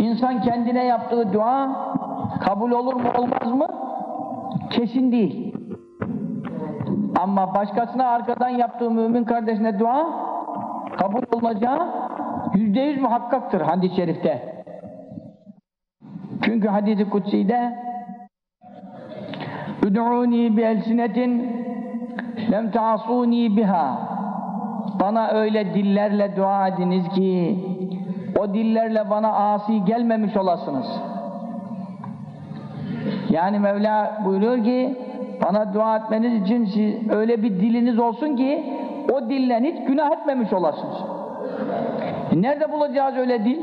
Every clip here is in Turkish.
İnsan kendine yaptığı dua kabul olur mu olmaz mı? Kesin değil. Ama başkasına arkadan yaptığı mümin kardeşine dua kabul olacağı yüzde yüz muhakkaktır hadis-i şerifte. Çünkü hadis-i kutsi'de Üd'uni bi elsinetin lem ta'asuni biha Bana öyle dillerle dua ediniz ki o dillerle bana asi gelmemiş olasınız. Yani Mevla buyuruyor ki bana dua etmeniz için öyle bir diliniz olsun ki o dille hiç günah etmemiş olasınız. Nerede bulacağız öyle dil?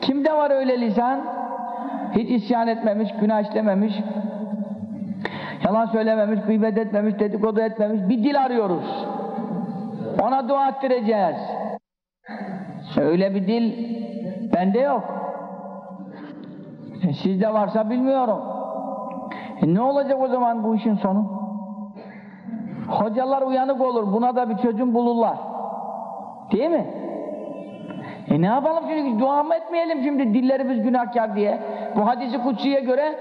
Kimde var öyle lisan? Hiç isyan etmemiş, günah işlememiş, yalan söylememiş, gıybet etmemiş, dedikodu etmemiş bir dil arıyoruz. Ona dua ettireceğiz. Öyle bir dil bende yok. Sizde varsa bilmiyorum. E ne olacak o zaman bu işin sonu? Hocalar uyanık olur, buna da bir çözüm bulurlar. Değil mi? E ne yapalım şimdi, dua mı etmeyelim şimdi dillerimiz günahkar diye? Bu hadisi kutsiye göre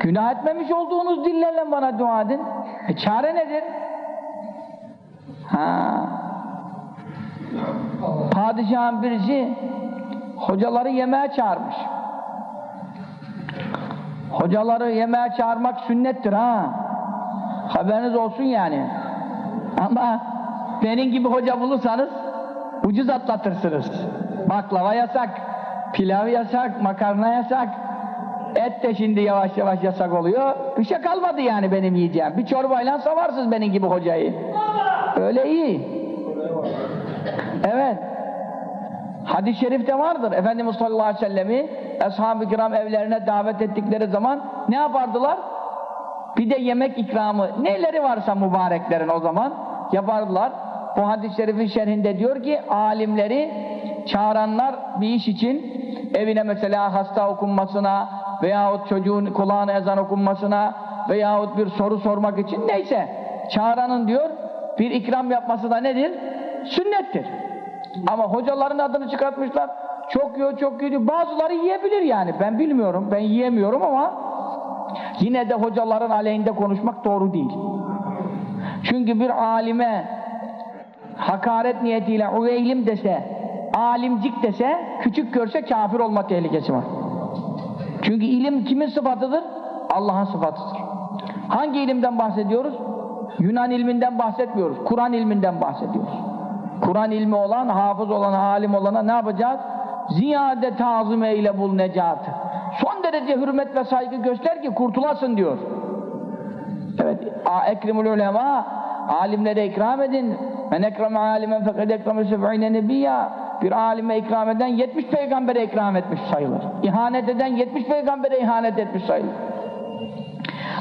günah etmemiş olduğunuz dillerle bana dua edin. E çare nedir? Ha. Padişahın birisi hocaları yemeğe çağırmış. Hocaları yemeğe çağırmak sünnettir ha. Haberiniz olsun yani. Ama benim gibi hoca bulursanız ucuz atlatırsınız. Baklava yasak, pilav yasak, makarna yasak. Et de şimdi yavaş yavaş yasak oluyor. Bir şey kalmadı yani benim yiyeceğim. Bir çorbayla savarsınız benim gibi hocayı. Öyle iyi. Evet. Hadis-i şerifte vardır. Efendimiz sallallahu aleyhi ve sellemi ashab-ı kiram evlerine davet ettikleri zaman ne yapardılar? Bir de yemek ikramı neleri varsa mübareklerin o zaman yapardılar. Bu hadis-i şerifin şerhinde diyor ki alimleri çağıranlar bir iş için evine mesela hasta okunmasına veyahut çocuğun kulağına ezan okunmasına veyahut bir soru sormak için neyse çağıranın diyor bir ikram yapması da nedir? Sünnettir. Ama hocaların adını çıkartmışlar. Çok yiyor, çok yiyor. Bazıları yiyebilir yani. Ben bilmiyorum, ben yiyemiyorum ama yine de hocaların aleyhinde konuşmak doğru değil. Çünkü bir alime hakaret niyetiyle uveylim dese, alimcik dese, küçük görse kafir olma tehlikesi var. Çünkü ilim kimin sıfatıdır? Allah'ın sıfatıdır. Hangi ilimden bahsediyoruz? Yunan ilminden bahsetmiyoruz. Kur'an ilminden bahsediyoruz. Kur'an ilmi olan, hafız olan, alim olana ne yapacağız? Ziyade tazım eyle bul necatı. Son derece hürmet ve saygı göster ki kurtulasın diyor. Evet, ekrimul ulema, alimlere ikram edin. Men ekreme alimen fekad ekreme seb'ine nebiyya. Bir alime ikram eden 70 peygambere ikram etmiş sayılır. İhanet eden 70 peygambere ihanet etmiş sayılır.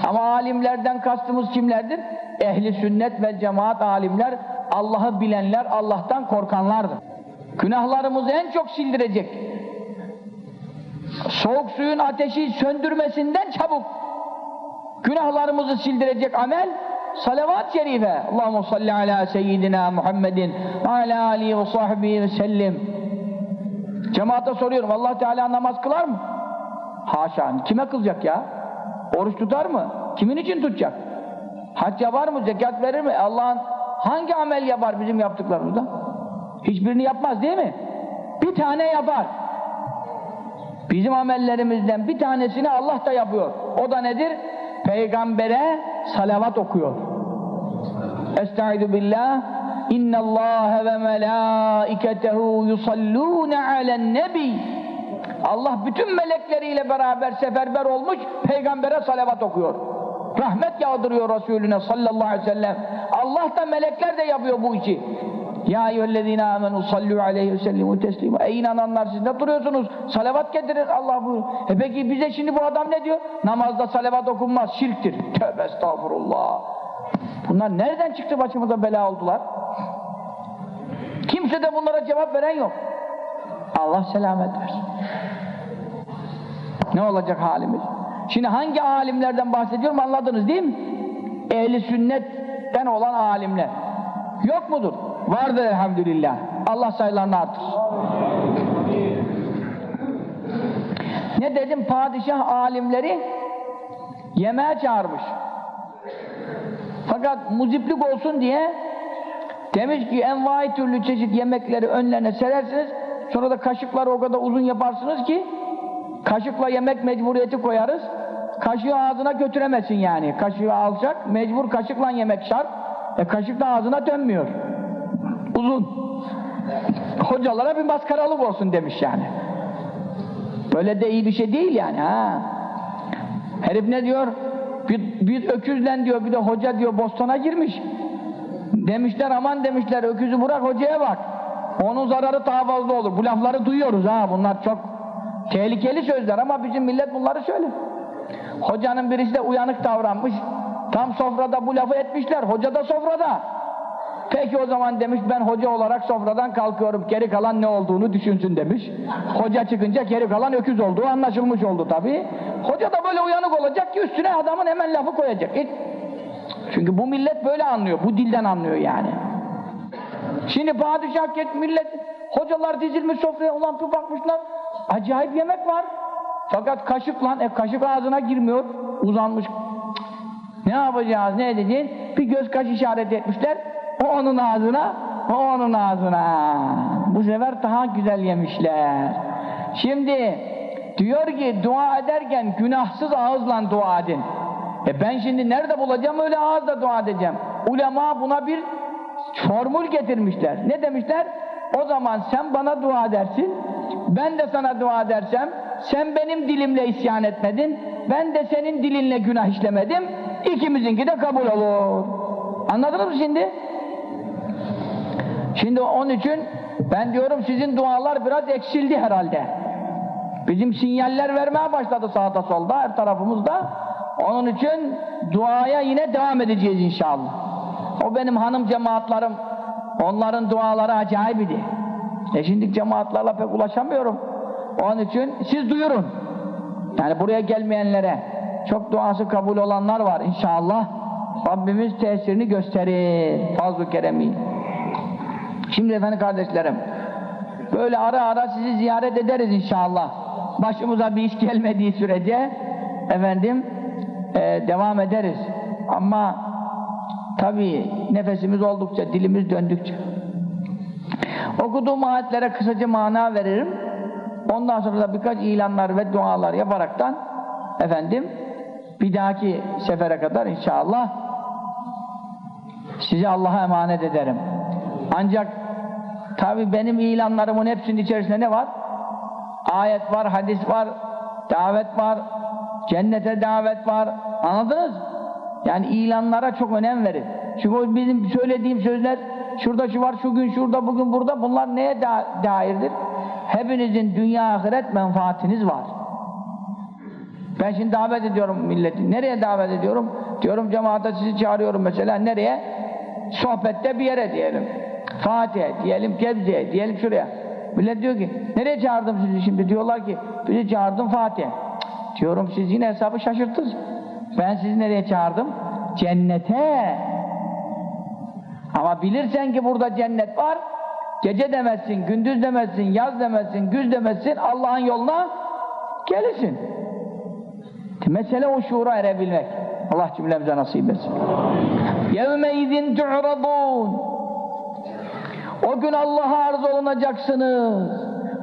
Ama alimlerden kastımız kimlerdir? Ehli sünnet ve cemaat alimler, Allah'ı bilenler, Allah'tan korkanlardır. Günahlarımızı en çok sildirecek. Soğuk suyun ateşi söndürmesinden çabuk günahlarımızı sildirecek amel salavat-ı şerife. Allahu salli ala seyyidina Muhammedin ala alihi ve sahbihi ve sellim. Cemaate soruyorum Allah Teala namaz kılar mı? Haşa. Kime kılacak ya? Oruç tutar mı? Kimin için tutacak? Hac yapar mı? Zekat verir mi? Allah'ın hangi amel yapar bizim yaptıklarımızda? Hiçbirini yapmaz değil mi? Bir tane yapar. Bizim amellerimizden bir tanesini Allah da yapıyor. O da nedir? Peygambere salavat okuyor. Estaizu billah İnna Allah ve melaiketehu yusallûne alen nebi Allah bütün melekleriyle beraber seferber olmuş peygambere salavat okuyor. Rahmet yağdırıyor Resulüne sallallahu aleyhi ve sellem. Allah da melekler de yapıyor bu işi. Ya eyyühellezine amenu sallu aleyhi ve sellimu teslima. Ey inananlar siz ne duruyorsunuz? Salavat getirin Allah buyuruyor. E peki bize şimdi bu adam ne diyor? Namazda salavat okunmaz, şirktir. Tövbe estağfurullah. Bunlar nereden çıktı başımıza bela oldular? Kimse de bunlara cevap veren yok. Allah selamet versin. Ne olacak halimiz? Şimdi hangi alimlerden bahsediyorum anladınız değil mi? Ehli sünnetten olan alimler. Yok mudur? Vardır elhamdülillah. Allah sayılarını artır. Ne dedim? Padişah alimleri yemeğe çağırmış. Fakat muziplik olsun diye demiş ki envai türlü çeşit yemekleri önlerine serersiniz. Sonra da kaşıkları o kadar uzun yaparsınız ki kaşıkla yemek mecburiyeti koyarız. Kaşığı ağzına götüremezsin yani. Kaşığı alacak, mecbur kaşıkla yemek şart. E kaşık da ağzına dönmüyor. Uzun. Hocalara bir maskaralık olsun demiş yani. Böyle de iyi bir şey değil yani ha. Herif ne diyor? Bir, bir öküzle diyor bir de hoca diyor bostana girmiş. Demişler aman demişler öküzü bırak hocaya bak. Onun zararı daha fazla olur. Bu lafları duyuyoruz ha bunlar çok tehlikeli sözler ama bizim millet bunları söylüyor. Hocanın birisi de uyanık davranmış. Tam sofrada bu lafı etmişler. Hoca da sofrada. Peki o zaman demiş ben hoca olarak sofradan kalkıyorum. Geri kalan ne olduğunu düşünsün demiş. Hoca çıkınca geri kalan öküz olduğu anlaşılmış oldu tabi. Hoca da böyle uyanık olacak ki üstüne adamın hemen lafı koyacak. E, çünkü bu millet böyle anlıyor. Bu dilden anlıyor yani. Şimdi padişah millet hocalar dizilmiş sofraya ulan bir bakmışlar. Acayip yemek var. Fakat kaşıkla e, kaşık ağzına girmiyor. Uzanmış. Ne yapacağız ne edeceğiz? Bir göz kaş işaret etmişler. O onun ağzına, o onun ağzına. Bu sefer daha güzel yemişler. Şimdi diyor ki dua ederken günahsız ağızla dua edin. E ben şimdi nerede bulacağım öyle ağızla dua edeceğim. Ulema buna bir formül getirmişler. Ne demişler? O zaman sen bana dua edersin, ben de sana dua edersem, sen benim dilimle isyan etmedin, ben de senin dilinle günah işlemedim, ikimizinki de kabul olur. Anladınız mı şimdi? Şimdi onun için ben diyorum sizin dualar biraz eksildi herhalde. Bizim sinyaller vermeye başladı sağda solda her tarafımızda. Onun için duaya yine devam edeceğiz inşallah. O benim hanım cemaatlarım onların duaları acayip idi. E şimdi cemaatlarla pek ulaşamıyorum. Onun için siz duyurun. Yani buraya gelmeyenlere çok duası kabul olanlar var inşallah. Rabbimiz tesirini gösterir. Fazl-ı Kerem'i. Şimdi efendim kardeşlerim böyle ara ara sizi ziyaret ederiz inşallah. Başımıza bir iş gelmediği sürece efendim e, devam ederiz. Ama tabii nefesimiz oldukça, dilimiz döndükçe okuduğum ayetlere kısaca mana veririm. Ondan sonra da birkaç ilanlar ve dualar yaparaktan efendim bir dahaki sefere kadar inşallah sizi Allah'a emanet ederim. Ancak tabi benim ilanlarımın hepsinin içerisinde ne var? Ayet var, hadis var, davet var, cennete davet var. Anladınız? Yani ilanlara çok önem verin. Çünkü bizim söylediğim sözler şurada şu var, şu gün şurada, bugün burada bunlar neye da dairdir? Hepinizin dünya ahiret menfaatiniz var. Ben şimdi davet ediyorum milleti. Nereye davet ediyorum? Diyorum cemaate sizi çağırıyorum mesela. Nereye? Sohbette bir yere diyelim. Fatih diyelim, Gebze diyelim şuraya. Millet diyor ki, nereye çağırdım sizi şimdi? Diyorlar ki, bizi çağırdım Fatih. Diyorum siz yine hesabı şaşırttınız. Ben sizi nereye çağırdım? Cennete. Ama bilirsen ki burada cennet var, gece demezsin, gündüz demezsin, yaz demezsin, güz demezsin, Allah'ın yoluna gelirsin. Mesele o şuura erebilmek. Allah cümlemize nasip etsin. يَوْمَ اِذٍ تُعْرَضُونَ O gün Allah'a arz olunacaksınız.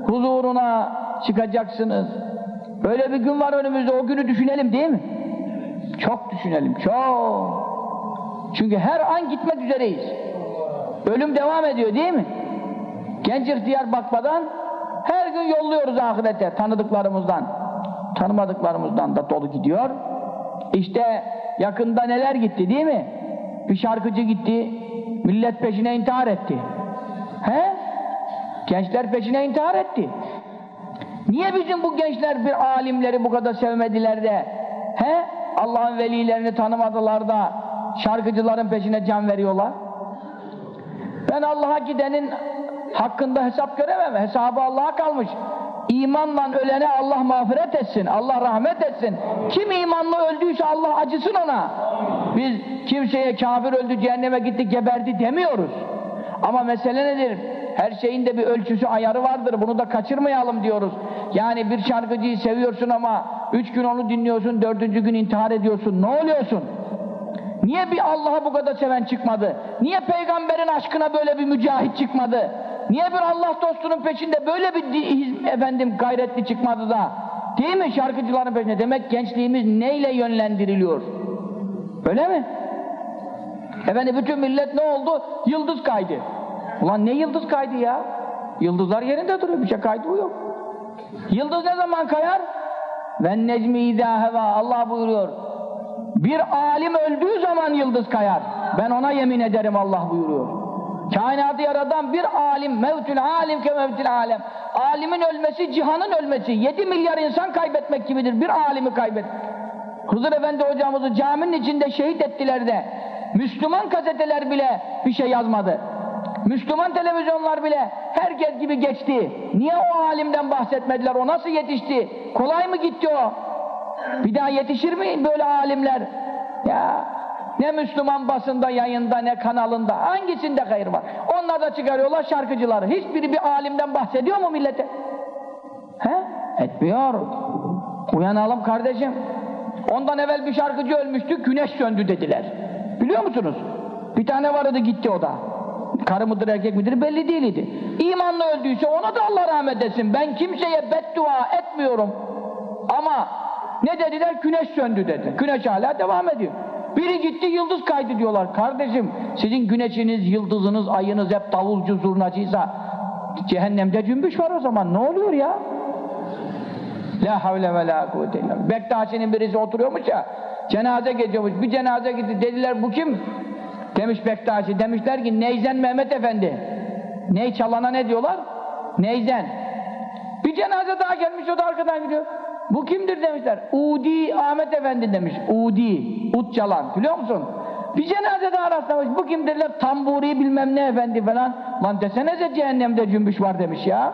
Huzuruna çıkacaksınız. Böyle bir gün var önümüzde. O günü düşünelim değil mi? Çok düşünelim. Çok. Çünkü her an gitmek üzereyiz. Ölüm devam ediyor değil mi? Genç ihtiyar bakmadan her gün yolluyoruz ahirete tanıdıklarımızdan. Tanımadıklarımızdan da dolu gidiyor. İşte yakında neler gitti değil mi? Bir şarkıcı gitti, millet peşine intihar etti. He? Gençler peşine intihar etti. Niye bizim bu gençler bir alimleri bu kadar sevmediler de he? Allah'ın velilerini tanımadılar da şarkıcıların peşine can veriyorlar? Ben Allah'a gidenin hakkında hesap göremem. Hesabı Allah'a kalmış. İmanla ölene Allah mağfiret etsin. Allah rahmet etsin. Kim imanla öldüyse Allah acısın ona. Biz kimseye kafir öldü, cehenneme gitti, geberdi demiyoruz. Ama mesele nedir? Her şeyin de bir ölçüsü ayarı vardır. Bunu da kaçırmayalım diyoruz. Yani bir şarkıcıyı seviyorsun ama üç gün onu dinliyorsun, dördüncü gün intihar ediyorsun. Ne oluyorsun? Niye bir Allah'a bu kadar seven çıkmadı? Niye peygamberin aşkına böyle bir mücahit çıkmadı? Niye bir Allah dostunun peşinde böyle bir di- efendim gayretli çıkmadı da? Değil mi şarkıcıların peşinde? Demek gençliğimiz neyle yönlendiriliyor? Öyle mi? Efendim bütün millet ne oldu? Yıldız kaydı. Ulan ne yıldız kaydı ya? Yıldızlar yerinde duruyor. Bir şey kaydı yok. Yıldız ne zaman kayar? Ve necmi idâ heva. Allah buyuruyor. Bir alim öldüğü zaman yıldız kayar. Ben ona yemin ederim Allah buyuruyor. Kainatı yaratan bir alim, mevtül alim ke mevtül alem. Alimin ölmesi, cihanın ölmesi. 7 milyar insan kaybetmek gibidir. Bir alimi kaybetmek. Hızır Efendi hocamızı caminin içinde şehit ettiler de Müslüman gazeteler bile bir şey yazmadı. Müslüman televizyonlar bile herkes gibi geçti. Niye o alimden bahsetmediler? O nasıl yetişti? Kolay mı gitti o? Bir daha yetişir mi böyle alimler? Ya ne Müslüman basında, yayında, ne kanalında. Hangisinde hayır var? Onlar da çıkarıyorlar şarkıcıları. Hiçbiri bir alimden bahsediyor mu millete? He? Etmiyor. Uyanalım kardeşim. Ondan evvel bir şarkıcı ölmüştü, güneş söndü dediler. Biliyor musunuz? Bir tane vardı gitti o da. Karı mıdır erkek midir belli değildi. İmanla öldüyse ona da Allah rahmet etsin. Ben kimseye beddua etmiyorum. Ama ne dediler? Güneş söndü dedi. Güneş hala devam ediyor. Biri gitti yıldız kaydı diyorlar. Kardeşim sizin güneşiniz, yıldızınız, ayınız hep davulcu, zurnacıysa cehennemde cümbüş var o zaman. Ne oluyor ya? La havle ve la kuvvete illa. Bektaşi'nin birisi oturuyormuş ya, cenaze geçiyormuş. Bir cenaze gitti. Dediler bu kim? Demiş Bektaşi. Demişler ki Neyzen Mehmet Efendi. Ney çalana ne diyorlar? Neyzen. Bir cenaze daha gelmiş o da arkadan gidiyor. Bu kimdir demişler. Udi Ahmet Efendi demiş. Udi. Ut çalan. Biliyor musun? Bir cenaze daha rastlamış. Bu kim dediler? Tamburi bilmem ne efendi falan. Lan desenize cehennemde cümbüş var demiş ya.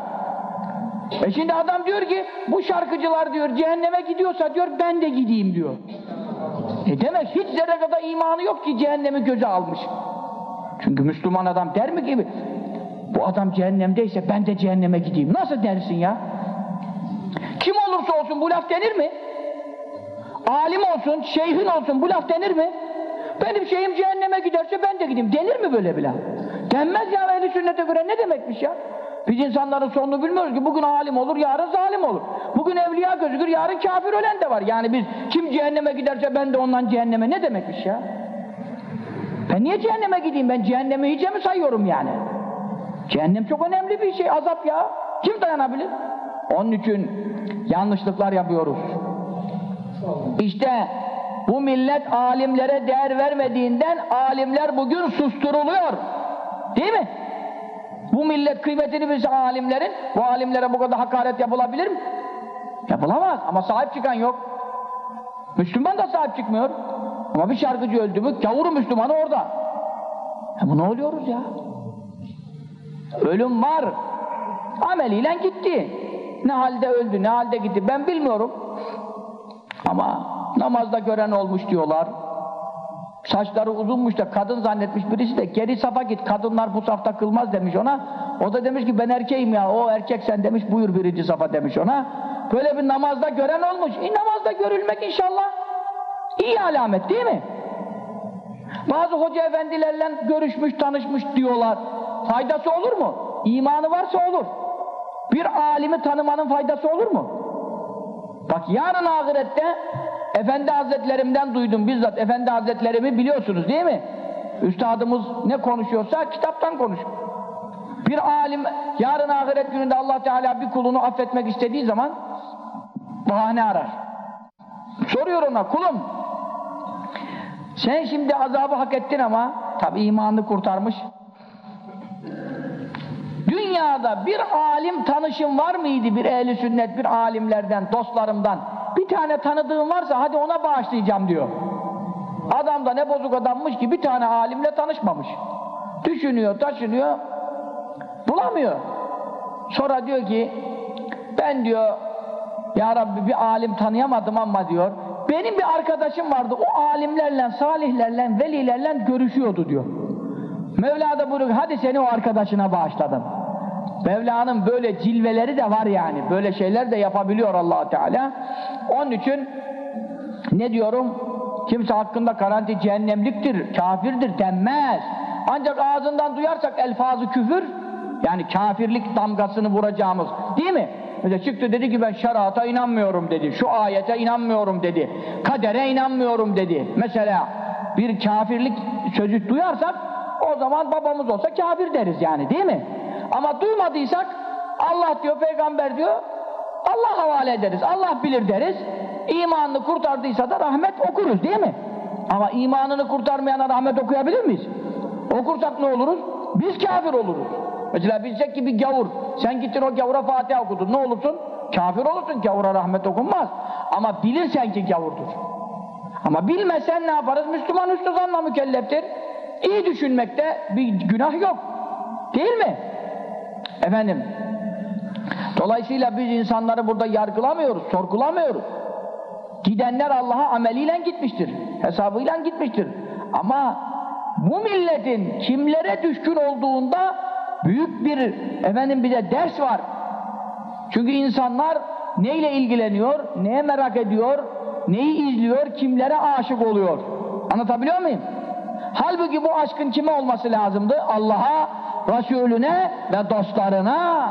E şimdi adam diyor ki bu şarkıcılar diyor cehenneme gidiyorsa diyor ben de gideyim diyor. E demek hiç zerre kadar imanı yok ki cehennemi göze almış. Çünkü Müslüman adam der mi gibi bu adam cehennemdeyse ben de cehenneme gideyim. Nasıl dersin ya? Kim olursa olsun bu laf denir mi? Alim olsun, şeyhin olsun bu laf denir mi? Benim şeyhim cehenneme giderse ben de gideyim. Denir mi böyle bir laf? Denmez ya ehli sünnete göre ne demekmiş ya? Biz insanların sonunu bilmiyoruz ki bugün alim olur, yarın zalim olur. Bugün evliya gözükür, yarın kafir ölen de var. Yani biz kim cehenneme giderse ben de ondan cehenneme ne demekmiş ya? Ben niye cehenneme gideyim? Ben cehennemi hiçe mi sayıyorum yani? Cehennem çok önemli bir şey, azap ya. Kim dayanabilir? Onun için yanlışlıklar yapıyoruz. İşte bu millet alimlere değer vermediğinden alimler bugün susturuluyor. Değil mi? Bu millet kıymetini bilse alimlerin, bu alimlere bu kadar hakaret yapılabilir mi? Yapılamaz ama sahip çıkan yok. Müslüman da sahip çıkmıyor. Ama bir şarkıcı öldü mü gavuru Müslümanı orada. Ya bu ne oluyoruz ya? Ölüm var. Ameliyle gitti. Ne halde öldü, ne halde gitti ben bilmiyorum. Ama namazda gören olmuş diyorlar. Saçları uzunmuş da kadın zannetmiş birisi de geri safa git kadınlar bu safta kılmaz demiş ona. O da demiş ki ben erkeğim ya o erkek sen demiş buyur birinci safa demiş ona. Böyle bir namazda gören olmuş. E, namazda görülmek inşallah iyi alamet değil mi? Bazı hoca efendilerle görüşmüş tanışmış diyorlar. Faydası olur mu? İmanı varsa olur. Bir alimi tanımanın faydası olur mu? Bak yarın ahirette Efendi Hazretlerimden duydum bizzat. Efendi Hazretlerimi biliyorsunuz değil mi? Üstadımız ne konuşuyorsa kitaptan konuş. Bir alim yarın ahiret gününde Allah Teala bir kulunu affetmek istediği zaman bahane arar. Soruyor ona kulum sen şimdi azabı hak ettin ama tabi imanını kurtarmış. Dünyada bir alim tanışım var mıydı bir ehli sünnet bir alimlerden dostlarımdan bir tane tanıdığım varsa hadi ona bağışlayacağım diyor. Adam da ne bozuk adammış ki bir tane alimle tanışmamış. Düşünüyor, taşınıyor, bulamıyor. Sonra diyor ki, ben diyor, Ya Rabbi bir alim tanıyamadım ama diyor, benim bir arkadaşım vardı, o alimlerle, salihlerle, velilerle görüşüyordu diyor. Mevla da buyuruyor, hadi seni o arkadaşına bağışladım. Mevla'nın böyle cilveleri de var yani. Böyle şeyler de yapabiliyor allah Teala. Onun için ne diyorum? Kimse hakkında karanti cehennemliktir, kafirdir denmez. Ancak ağzından duyarsak elfazı küfür, yani kafirlik damgasını vuracağımız, değil mi? Mesela çıktı dedi ki ben şerata inanmıyorum dedi, şu ayete inanmıyorum dedi, kadere inanmıyorum dedi. Mesela bir kafirlik sözü duyarsak, o zaman babamız olsa kafir deriz yani değil mi? Ama duymadıysak, Allah diyor, peygamber diyor, Allah havale ederiz, Allah bilir deriz. İmanını kurtardıysa da rahmet okuruz değil mi? Ama imanını kurtarmayana rahmet okuyabilir miyiz? Okursak ne oluruz? Biz kafir oluruz. Mesela bilecek ki bir gavur, sen gittin o gavura Fatiha okudun, ne olursun? Kafir olursun, gavura rahmet okunmaz. Ama bilirsen ki gavurdur. Ama bilmesen ne yaparız? Müslüman üstü zanla mükelleftir. İyi düşünmekte bir günah yok. Değil mi? Efendim, dolayısıyla biz insanları burada yargılamıyoruz, sorgulamıyoruz. Gidenler Allah'a ameliyle gitmiştir. Hesabıyla gitmiştir. Ama bu milletin kimlere düşkün olduğunda büyük bir efendim bize ders var. Çünkü insanlar neyle ilgileniyor, neye merak ediyor, neyi izliyor, kimlere aşık oluyor. Anlatabiliyor muyum? Halbuki bu aşkın kime olması lazımdı? Allah'a, Resulüne ve dostlarına.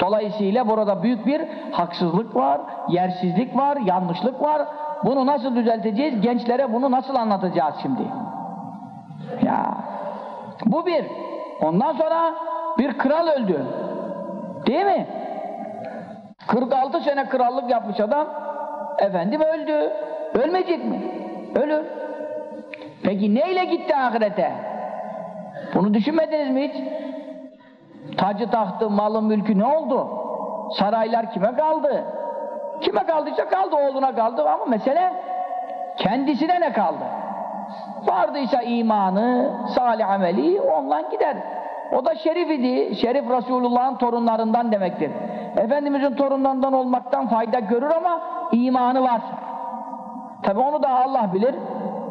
Dolayısıyla burada büyük bir haksızlık var, yersizlik var, yanlışlık var. Bunu nasıl düzelteceğiz? Gençlere bunu nasıl anlatacağız şimdi? Ya bu bir. Ondan sonra bir kral öldü. Değil mi? 46 sene krallık yapmış adam. Efendim öldü. Ölmeyecek mi? Ölür. Peki neyle gitti ahirete? Bunu düşünmediniz mi hiç? Tacı tahtı, malı, mülkü ne oldu? Saraylar kime kaldı? Kime kaldıysa kaldı, oğluna kaldı ama mesele kendisine ne kaldı? Vardıysa imanı, salih ameli ondan gider. O da şerif idi. Şerif Resulullah'ın torunlarından demektir. Efendimizin torunlarından olmaktan fayda görür ama imanı var. Tabi onu da Allah bilir.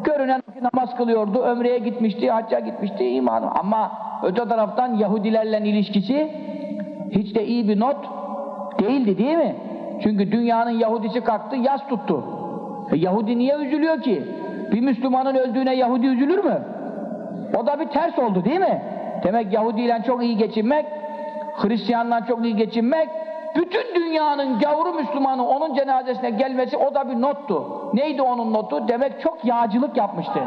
Görünen namaz kılıyordu, ömreye gitmişti, hacca gitmişti, imanı. Ama öte taraftan Yahudilerle ilişkisi hiç de iyi bir not değildi değil mi? Çünkü dünyanın Yahudisi kalktı, yas tuttu. E Yahudi niye üzülüyor ki? Bir Müslümanın öldüğüne Yahudi üzülür mü? O da bir ters oldu değil mi? Demek Yahudi ile çok iyi geçinmek, Hristiyanla çok iyi geçinmek, bütün dünyanın gavuru Müslümanı onun cenazesine gelmesi o da bir nottu. Neydi onun notu? Demek çok yağcılık yapmıştı.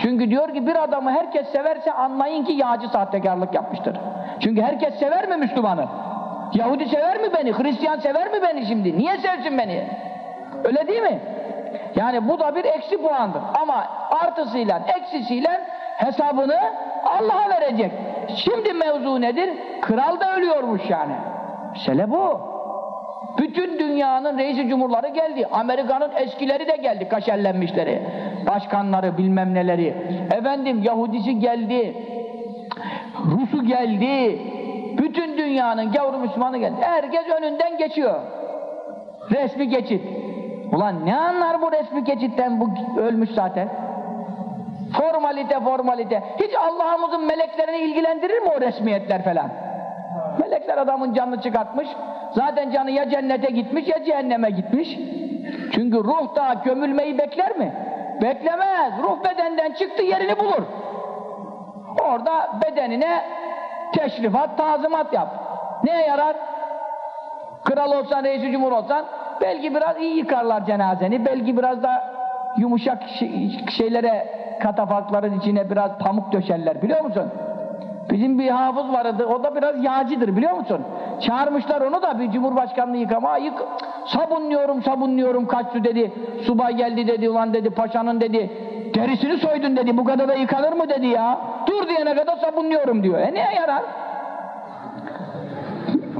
Çünkü diyor ki bir adamı herkes severse anlayın ki yağcı sahtekarlık yapmıştır. Çünkü herkes sever mi Müslümanı? Yahudi sever mi beni? Hristiyan sever mi beni şimdi? Niye sevsin beni? Öyle değil mi? Yani bu da bir eksi puandır. Ama artısıyla, eksisiyle hesabını Allah'a verecek. Şimdi mevzu nedir? Kral da ölüyormuş yani. Mesele bu. Bütün dünyanın reisi cumhurları geldi. Amerika'nın eskileri de geldi, kaşerlenmişleri. Başkanları, bilmem neleri. Efendim Yahudisi geldi. Rusu geldi. Bütün dünyanın gavru Müslümanı geldi. Herkes önünden geçiyor. Resmi geçit. Ulan ne anlar bu resmi geçitten bu ölmüş zaten. Formalite formalite. Hiç Allah'ımızın meleklerini ilgilendirir mi o resmiyetler falan? Melekler adamın canını çıkartmış. Zaten canı ya cennete gitmiş ya cehenneme gitmiş. Çünkü ruh da gömülmeyi bekler mi? Beklemez. Ruh bedenden çıktı yerini bulur. Orada bedenine teşrifat, tazimat yap. Neye yarar? Kral olsan, reisi cumhur olsan belki biraz iyi yıkarlar cenazeni. Belki biraz da yumuşak şeylere, katafalkların içine biraz pamuk döşerler biliyor musun? Bizim bir hafız vardı, o da biraz yağcıdır biliyor musun? Çağırmışlar onu da bir cumhurbaşkanlığı yıkama, yık, sabunluyorum sabunluyorum kaç su dedi, subay geldi dedi, ulan dedi, paşanın dedi, derisini soydun dedi, bu kadar da yıkanır mı dedi ya, dur diyene kadar sabunluyorum diyor, e niye yarar?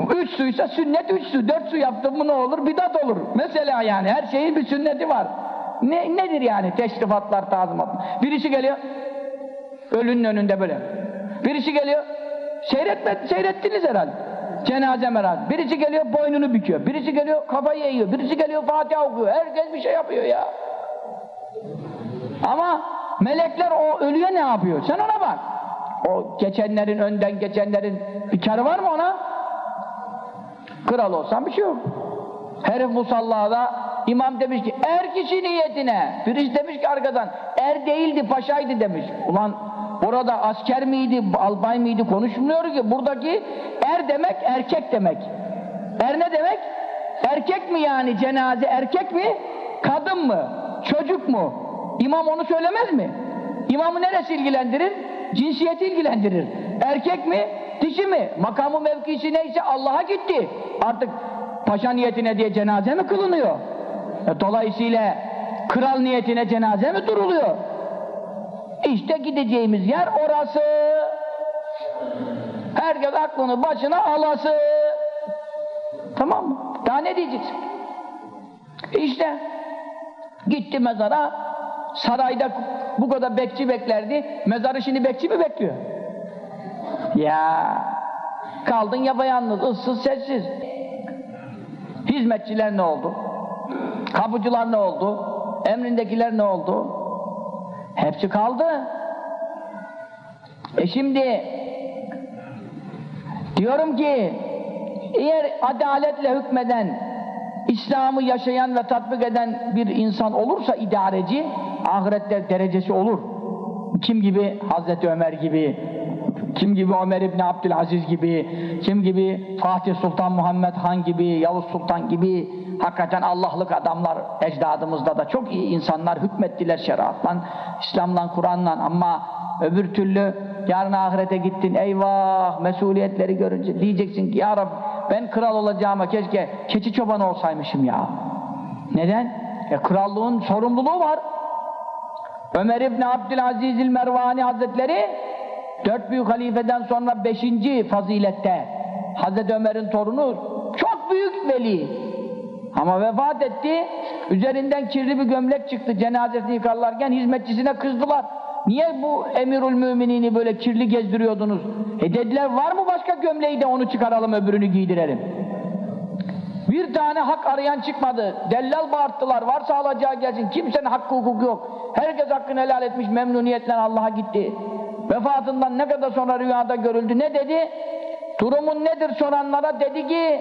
üç suysa sünnet üç su, dört su yaptın mı ne olur? Bidat olur. Mesela yani her şeyin bir sünneti var. Ne, nedir yani teşrifatlar, tazimatlar? Birisi geliyor, ölünün önünde böyle. Birisi geliyor, seyretme, seyrettiniz herhalde. Cenaze merası. Birisi geliyor boynunu büküyor. Birisi geliyor kafayı eğiyor. Birisi geliyor Fatiha okuyor. Herkes bir şey yapıyor ya. Ama melekler o ölüye ne yapıyor? Sen ona bak. O geçenlerin, önden geçenlerin bir karı var mı ona? Kral olsan bir şey yok. Herif musallada imam demiş ki er kişi niyetine. Birisi demiş ki arkadan er değildi paşaydı demiş. Ulan orada asker miydi, albay mıydı konuşmuyor ki. Buradaki er demek erkek demek. Er ne demek? Erkek mi yani cenaze erkek mi? Kadın mı? Çocuk mu? İmam onu söylemez mi? İmamı neresi ilgilendirir? Cinsiyeti ilgilendirir. Erkek mi? Dişi mi? Makamı mevkisi neyse Allah'a gitti. Artık paşa niyetine diye cenaze mi kılınıyor? E, dolayısıyla kral niyetine cenaze mi duruluyor? İşte gideceğimiz yer orası. Herkes aklını başına alası. Tamam mı? Daha ne diyeceksin? İşte gitti mezara sarayda bu kadar bekçi beklerdi. Mezarı şimdi bekçi mi bekliyor? Ya kaldın yapayalnız, ıssız sessiz. Hizmetçiler ne oldu? Kapıcılar ne oldu? Emrindekiler ne oldu? Hepsi kaldı. E şimdi diyorum ki eğer adaletle hükmeden İslam'ı yaşayan ve tatbik eden bir insan olursa idareci ahirette derecesi olur. Kim gibi? Hazreti Ömer gibi kim gibi Ömer İbni Abdülaziz gibi, kim gibi Fatih Sultan Muhammed Han gibi, Yavuz Sultan gibi hakikaten Allah'lık adamlar ecdadımızda da çok iyi insanlar hükmettiler şeriatla, İslam'la, Kur'an'la ama öbür türlü yarın ahirete gittin eyvah mesuliyetleri görünce diyeceksin ki ya Rabbi ben kral olacağıma keşke keçi çobanı olsaymışım ya. Neden? E krallığın sorumluluğu var. Ömer İbni Abdülaziz Mervani Hazretleri dört büyük halifeden sonra beşinci fazilette Hazreti Ömer'in torunu çok büyük veli ama vefat etti. Üzerinden kirli bir gömlek çıktı. Cenazesini yıkarlarken hizmetçisine kızdılar. Niye bu emirül müminini böyle kirli gezdiriyordunuz? E dediler var mı başka gömleği de onu çıkaralım öbürünü giydirelim. Bir tane hak arayan çıkmadı. Dellal bağırttılar varsa alacağı gelsin. Kimsenin hakkı hukuku yok. Herkes hakkını helal etmiş memnuniyetle Allah'a gitti. Vefatından ne kadar sonra rüyada görüldü ne dedi? Durumun nedir? soranlara dedi ki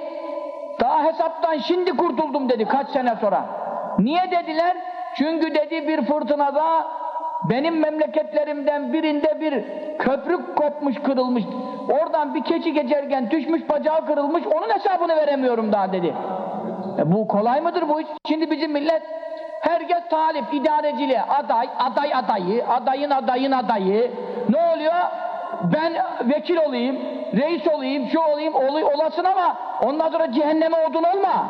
daha hesaptan şimdi kurtuldum dedi kaç sene sonra. Niye dediler? Çünkü dedi bir fırtınada benim memleketlerimden birinde bir köprü kopmuş kırılmış. Oradan bir keçi geçerken düşmüş bacağı kırılmış. Onun hesabını veremiyorum daha dedi. E bu kolay mıdır bu iş? Şimdi bizim millet herkes talip idareciliğe aday aday adayı adayın adayın adayı. Ne oluyor ben vekil olayım reis olayım şu olayım olay, olasın ama ondan sonra cehenneme odun olma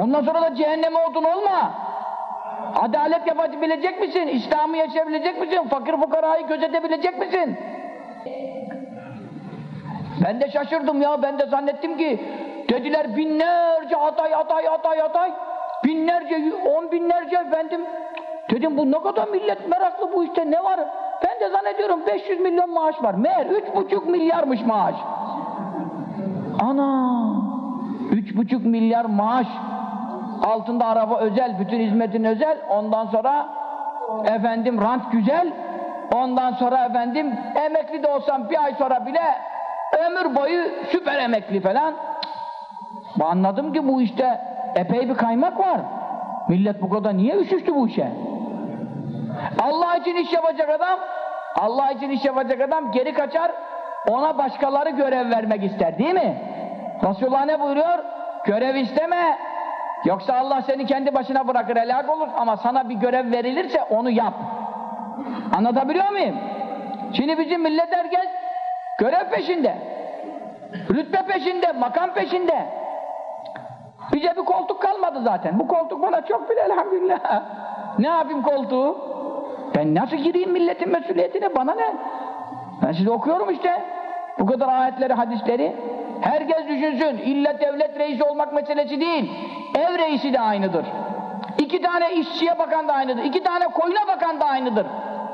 ondan sonra da cehenneme odun olma Adalet yapabilecek misin? İslam'ı yaşayabilecek misin? Fakir fukarayı gözetebilecek misin? Ben de şaşırdım ya, ben de zannettim ki dediler binlerce aday, aday, aday, aday binlerce, on binlerce efendim dedim bu ne kadar millet meraklı bu işte ne var? Ben de zannediyorum 500 milyon maaş var. Meğer üç buçuk milyarmış maaş. Ana! Üç buçuk milyar maaş altında araba özel, bütün hizmetin özel, ondan sonra efendim rant güzel, ondan sonra efendim emekli de olsam bir ay sonra bile ömür boyu süper emekli falan. Anladım ki bu işte epey bir kaymak var. Millet bu kadar niye üşüştü bu işe? Allah için iş yapacak adam, Allah için iş yapacak adam geri kaçar, ona başkaları görev vermek ister değil mi? Resulullah ne buyuruyor? Görev isteme, Yoksa Allah seni kendi başına bırakır, helak olur ama sana bir görev verilirse onu yap. Anlatabiliyor muyum? Şimdi bizim millet herkes görev peşinde. Rütbe peşinde, makam peşinde. Bize bir koltuk kalmadı zaten. Bu koltuk bana çok bile elhamdülillah. Ne yapayım koltuğu? Ben nasıl gireyim milletin mesuliyetine? Bana ne? Ben size okuyorum işte. Bu kadar ayetleri, hadisleri. Herkes düşünsün. İlla devlet reisi olmak meselesi değil. Ev reisi de aynıdır. İki tane işçiye bakan da aynıdır. İki tane koyuna bakan da aynıdır.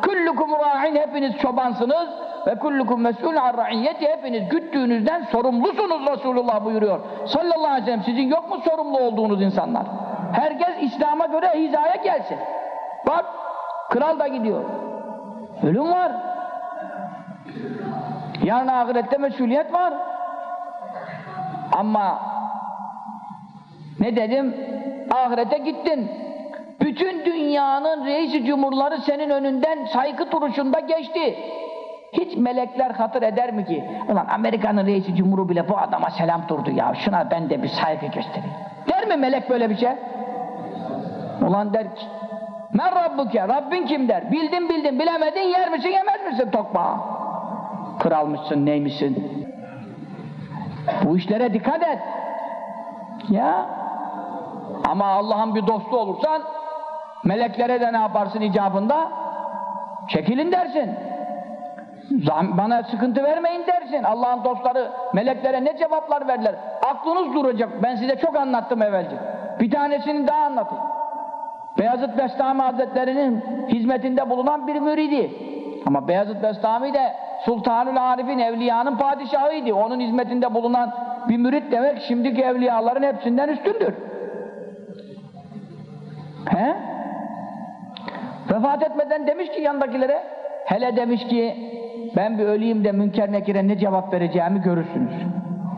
Kullukum ra'in hepiniz çobansınız ve kullukum mes'ul an ra'iyyeti hepiniz güttüğünüzden sorumlusunuz Resulullah buyuruyor. Sallallahu aleyhi ve sellem sizin yok mu sorumlu olduğunuz insanlar? Herkes İslam'a göre hizaya gelsin. Bak kral da gidiyor. Ölüm var. Yarın ahirette mesuliyet var. Ama ne dedim? Ahirete gittin. Bütün dünyanın reisi cumhurları senin önünden saygı duruşunda geçti. Hiç melekler hatır eder mi ki? Ulan Amerika'nın reisi cumhuru bile bu adama selam durdu ya. Şuna ben de bir saygı göstereyim. Der mi melek böyle bir şey? Ulan der ki Men Rabbuke, Rabbin kim der? Bildin bildin, bilemedin yer misin yemez misin tokmağı? Kralmışsın neymişsin? Bu işlere dikkat et. Ya. Ama Allah'ın bir dostu olursan meleklere de ne yaparsın icabında? Çekilin dersin. Bana sıkıntı vermeyin dersin. Allah'ın dostları meleklere ne cevaplar verdiler? Aklınız duracak. Ben size çok anlattım evvelce. Bir tanesini daha anlatayım. Beyazıt Bestami Hazretleri'nin hizmetinde bulunan bir müridi. Ama Beyazıt Bestami de Sultanül Arif'in, evliyanın padişahıydı. Onun hizmetinde bulunan bir mürit demek şimdiki evliyaların hepsinden üstündür. He? Vefat etmeden demiş ki yanındakilere, hele demiş ki ben bir öleyim de münker nekire ne cevap vereceğimi görürsünüz.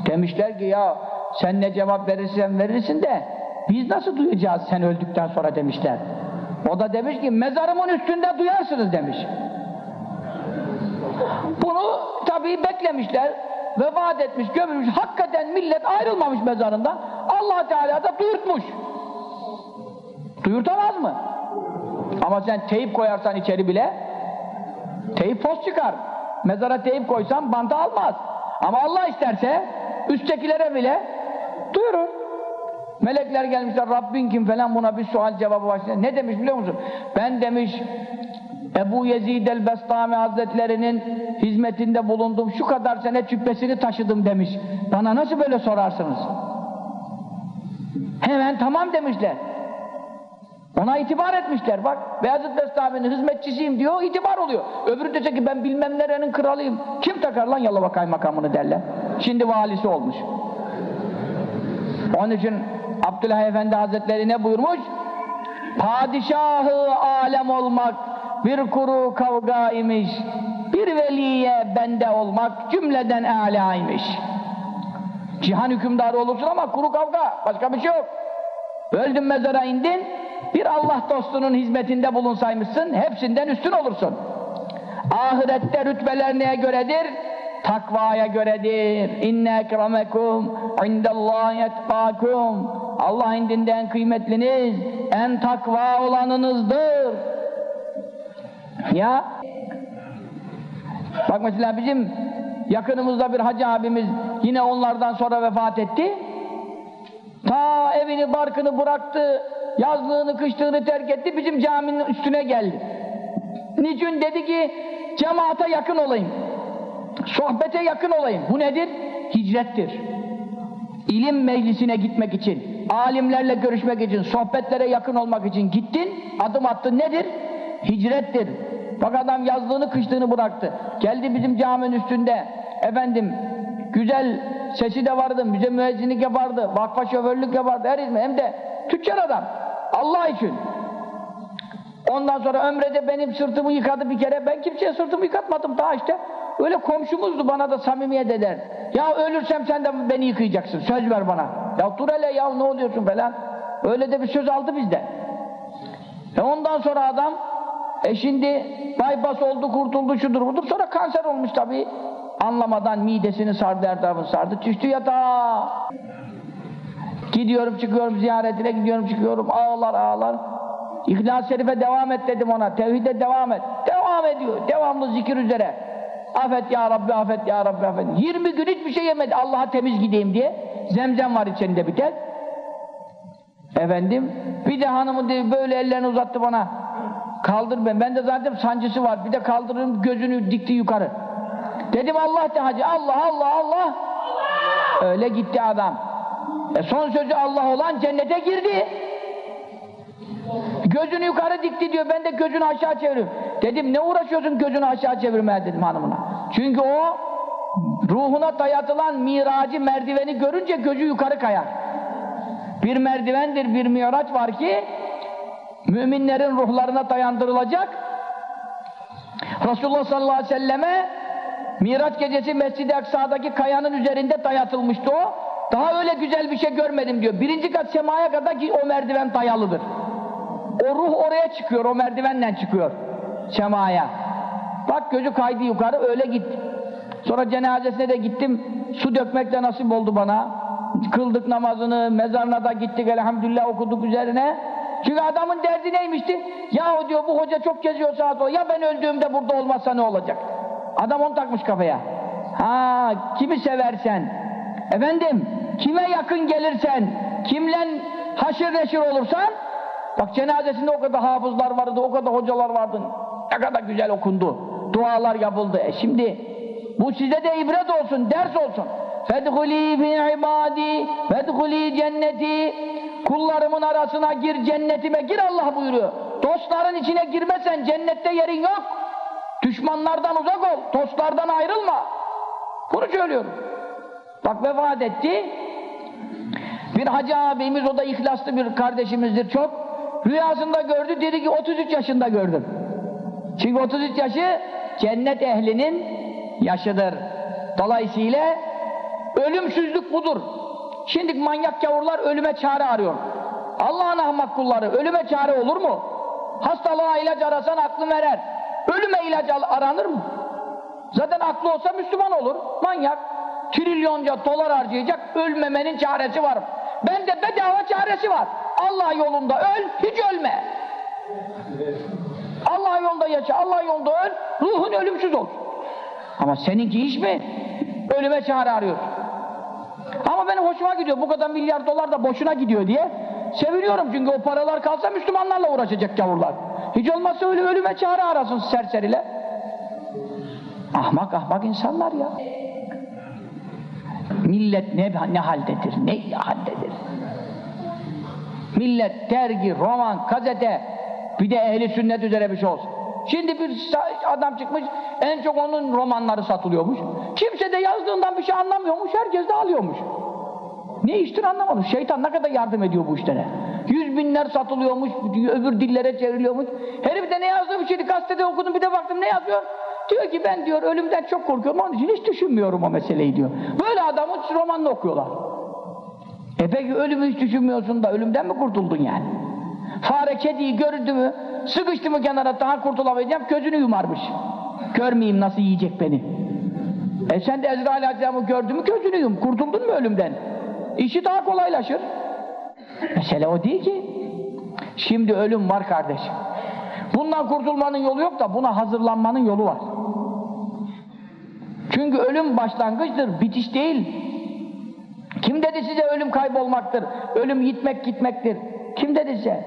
Demişler ki ya sen ne cevap verirsen verirsin de biz nasıl duyacağız sen öldükten sonra demişler. O da demiş ki mezarımın üstünde duyarsınız demiş. Bunu tabii beklemişler. Vefat etmiş, gömülmüş. Hakikaten millet ayrılmamış mezarından. allah Teala da duyurtmuş. Duyurtamaz mı? Ama sen teyip koyarsan içeri bile teyip poz çıkar. Mezara teyip koysan banta almaz. Ama Allah isterse üsttekilere bile duyurur. Melekler gelmişler Rabbin kim falan buna bir sual cevabı başlıyor. Ne demiş biliyor musun? Ben demiş Ebu Yezid el-Bestami Hazretlerinin hizmetinde bulundum. Şu kadar sene cübbesini taşıdım demiş. Bana nasıl böyle sorarsınız? Hemen tamam demişler. Ona itibar etmişler bak. Beyazıt Bestami'nin hizmetçisiyim diyor, itibar oluyor. Öbürü dese ki ben bilmem nerenin kralıyım. Kim takar lan Yalova kaymakamını derler. Şimdi valisi olmuş. Onun için Abdullah Efendi Hazretleri ne buyurmuş? Padişahı alem olmak bir kuru kavga imiş. Bir veliye bende olmak cümleden âlâ. Cihan hükümdarı olursun ama kuru kavga. Başka bir şey yok. Öldün mezara indin. Bir Allah dostunun hizmetinde bulunsaymışsın. Hepsinden üstün olursun. Ahirette rütbeler neye göredir? Takvaya göredir. İnne ekremekum indallahi etkakum. Allah indinde en kıymetliniz, en takva olanınızdır. Ya Bak mesela bizim yakınımızda bir hacı abimiz yine onlardan sonra vefat etti. Ta evini barkını bıraktı, yazlığını kışlığını terk etti, bizim caminin üstüne geldi. Niçin? Dedi ki cemaate yakın olayım. Sohbete yakın olayım. Bu nedir? Hicrettir. İlim meclisine gitmek için, alimlerle görüşmek için, sohbetlere yakın olmak için gittin, adım attın nedir? Hicrettir. Bak adam yazlığını kışlığını bıraktı. Geldi bizim caminin üstünde. Efendim güzel sesi de vardı, bize müezzinlik yapardı, vakfa şoförlük yapardı, her hizmet. Hem de tüccar adam. Allah için. Ondan sonra ömrede benim sırtımı yıkadı bir kere. Ben kimseye sırtımı yıkatmadım daha işte. Öyle komşumuzdu bana da samimiyet eder. Ya ölürsem sen de beni yıkayacaksın. Söz ver bana. Ya dur hele ya ne oluyorsun falan. Öyle de bir söz aldı bizden. E ondan sonra adam e şimdi bypass oldu, kurtuldu, şudur budur. Sonra kanser olmuş tabii. Anlamadan midesini sardı, her sardı. Düştü yatağa. Gidiyorum çıkıyorum ziyaretine, gidiyorum çıkıyorum. Ağlar ağlar. İhlas-ı Şerif'e devam et dedim ona. Tevhide devam et. Devam ediyor. Devamlı zikir üzere. Affet ya Rabbi, affet ya Rabbi, affet. 20 gün hiçbir şey yemedi. Allah'a temiz gideyim diye. Zemzem var içinde bir tek. Efendim, bir de hanımı diye böyle ellerini uzattı bana. Kaldır ben. Ben de zaten sancısı var. Bir de kaldırırım gözünü dikti yukarı. Dedim Allah de hacı. Allah Allah Allah. Öyle gitti adam. E son sözü Allah olan cennete girdi. Gözünü yukarı dikti diyor. Ben de gözünü aşağı çeviriyorum. Dedim ne uğraşıyorsun gözünü aşağı çevirmeye dedim hanımına. Çünkü o ruhuna dayatılan miracı merdiveni görünce gözü yukarı kayar. Bir merdivendir, bir miraç var ki müminlerin ruhlarına dayandırılacak. Resulullah sallallahu aleyhi ve selleme Miraç gecesi Mescid-i Aksa'daki kayanın üzerinde dayatılmıştı o. Daha öyle güzel bir şey görmedim diyor. Birinci kat semaya kadar ki o merdiven dayalıdır. O ruh oraya çıkıyor, o merdivenle çıkıyor semaya. Bak gözü kaydı yukarı öyle gitti. Sonra cenazesine de gittim. Su dökmek de nasip oldu bana. Kıldık namazını, mezarına da gittik elhamdülillah okuduk üzerine. Çünkü adamın derdi neymişti? Yahu diyor bu hoca çok geziyor saat o. Ya ben öldüğümde burada olmazsa ne olacak? Adam onu takmış kafaya. Ha kimi seversen, efendim kime yakın gelirsen, kimle haşır neşir olursan, bak cenazesinde o kadar hafızlar vardı, o kadar hocalar vardı. Ne kadar güzel okundu. Dualar yapıldı. E şimdi bu size de ibret olsun, ders olsun. Fedhuli fi ibadi, fedhuli cenneti. Kullarımın arasına gir, cennetime gir Allah buyuruyor. Dostların içine girmesen cennette yerin yok. Düşmanlardan uzak ol, dostlardan ayrılma. Bunu söylüyorum. Bak vefat etti. Bir hacı abimiz, o da ihlaslı bir kardeşimizdir çok. Rüyasında gördü, dedi ki 33 yaşında gördüm. Çünkü 33 yaşı cennet ehlinin yaşıdır. Dolayısıyla ölümsüzlük budur. Şimdi manyak gavurlar ölüme çare arıyor. Allah'ın ahmak kulları ölüme çare olur mu? Hastalığa ilaç arasan aklın erer. Ölüme ilaç aranır mı? Zaten aklı olsa Müslüman olur. Manyak. Trilyonca dolar harcayacak ölmemenin çaresi var. Bende bedava çaresi var. Allah yolunda öl, hiç ölme. Allah yolunda yaşa, Allah yolunda öl, ruhun ölümsüz olsun. Ama seninki iş mi? Ölüme çare arıyor. Ama benim hoşuma gidiyor, bu kadar milyar dolar da boşuna gidiyor diye. Seviniyorum çünkü o paralar kalsa Müslümanlarla uğraşacak gavurlar. Hiç olmazsa öyle ölüme çare arasın serseriler. Ahmak ahmak insanlar ya. Millet ne, ne haldedir, ne haldedir. Millet dergi, roman, gazete, bir de ehli sünnet üzere bir şey olsun. Şimdi bir adam çıkmış, en çok onun romanları satılıyormuş. Kimse de yazdığından bir şey anlamıyormuş, herkes de alıyormuş. Ne iştir anlamadım. Şeytan ne kadar yardım ediyor bu işlere. Yüz binler satılıyormuş, öbür dillere çevriliyormuş. Herif de ne yazdığı bir şeydi, gazetede okudum bir de baktım ne yazıyor? Diyor ki ben diyor ölümden çok korkuyorum, onun için hiç düşünmüyorum o meseleyi diyor. Böyle adamın romanını okuyorlar. E peki ölümü hiç düşünmüyorsun da ölümden mi kurtuldun yani? Fare kediyi gördü mü, sıkıştı mı kenara daha kurtulamayacağım, gözünü yumarmış. Görmeyeyim nasıl yiyecek beni. E sen de Ezrail Aleyhisselam'ı gördün mü gözünü yum, kurtuldun mu ölümden? İşi daha kolaylaşır. Mesele o değil ki. Şimdi ölüm var kardeşim. Bundan kurtulmanın yolu yok da buna hazırlanmanın yolu var. Çünkü ölüm başlangıçtır, bitiş değil. Kim dedi size ölüm kaybolmaktır, ölüm gitmek gitmektir? Kim dedi size?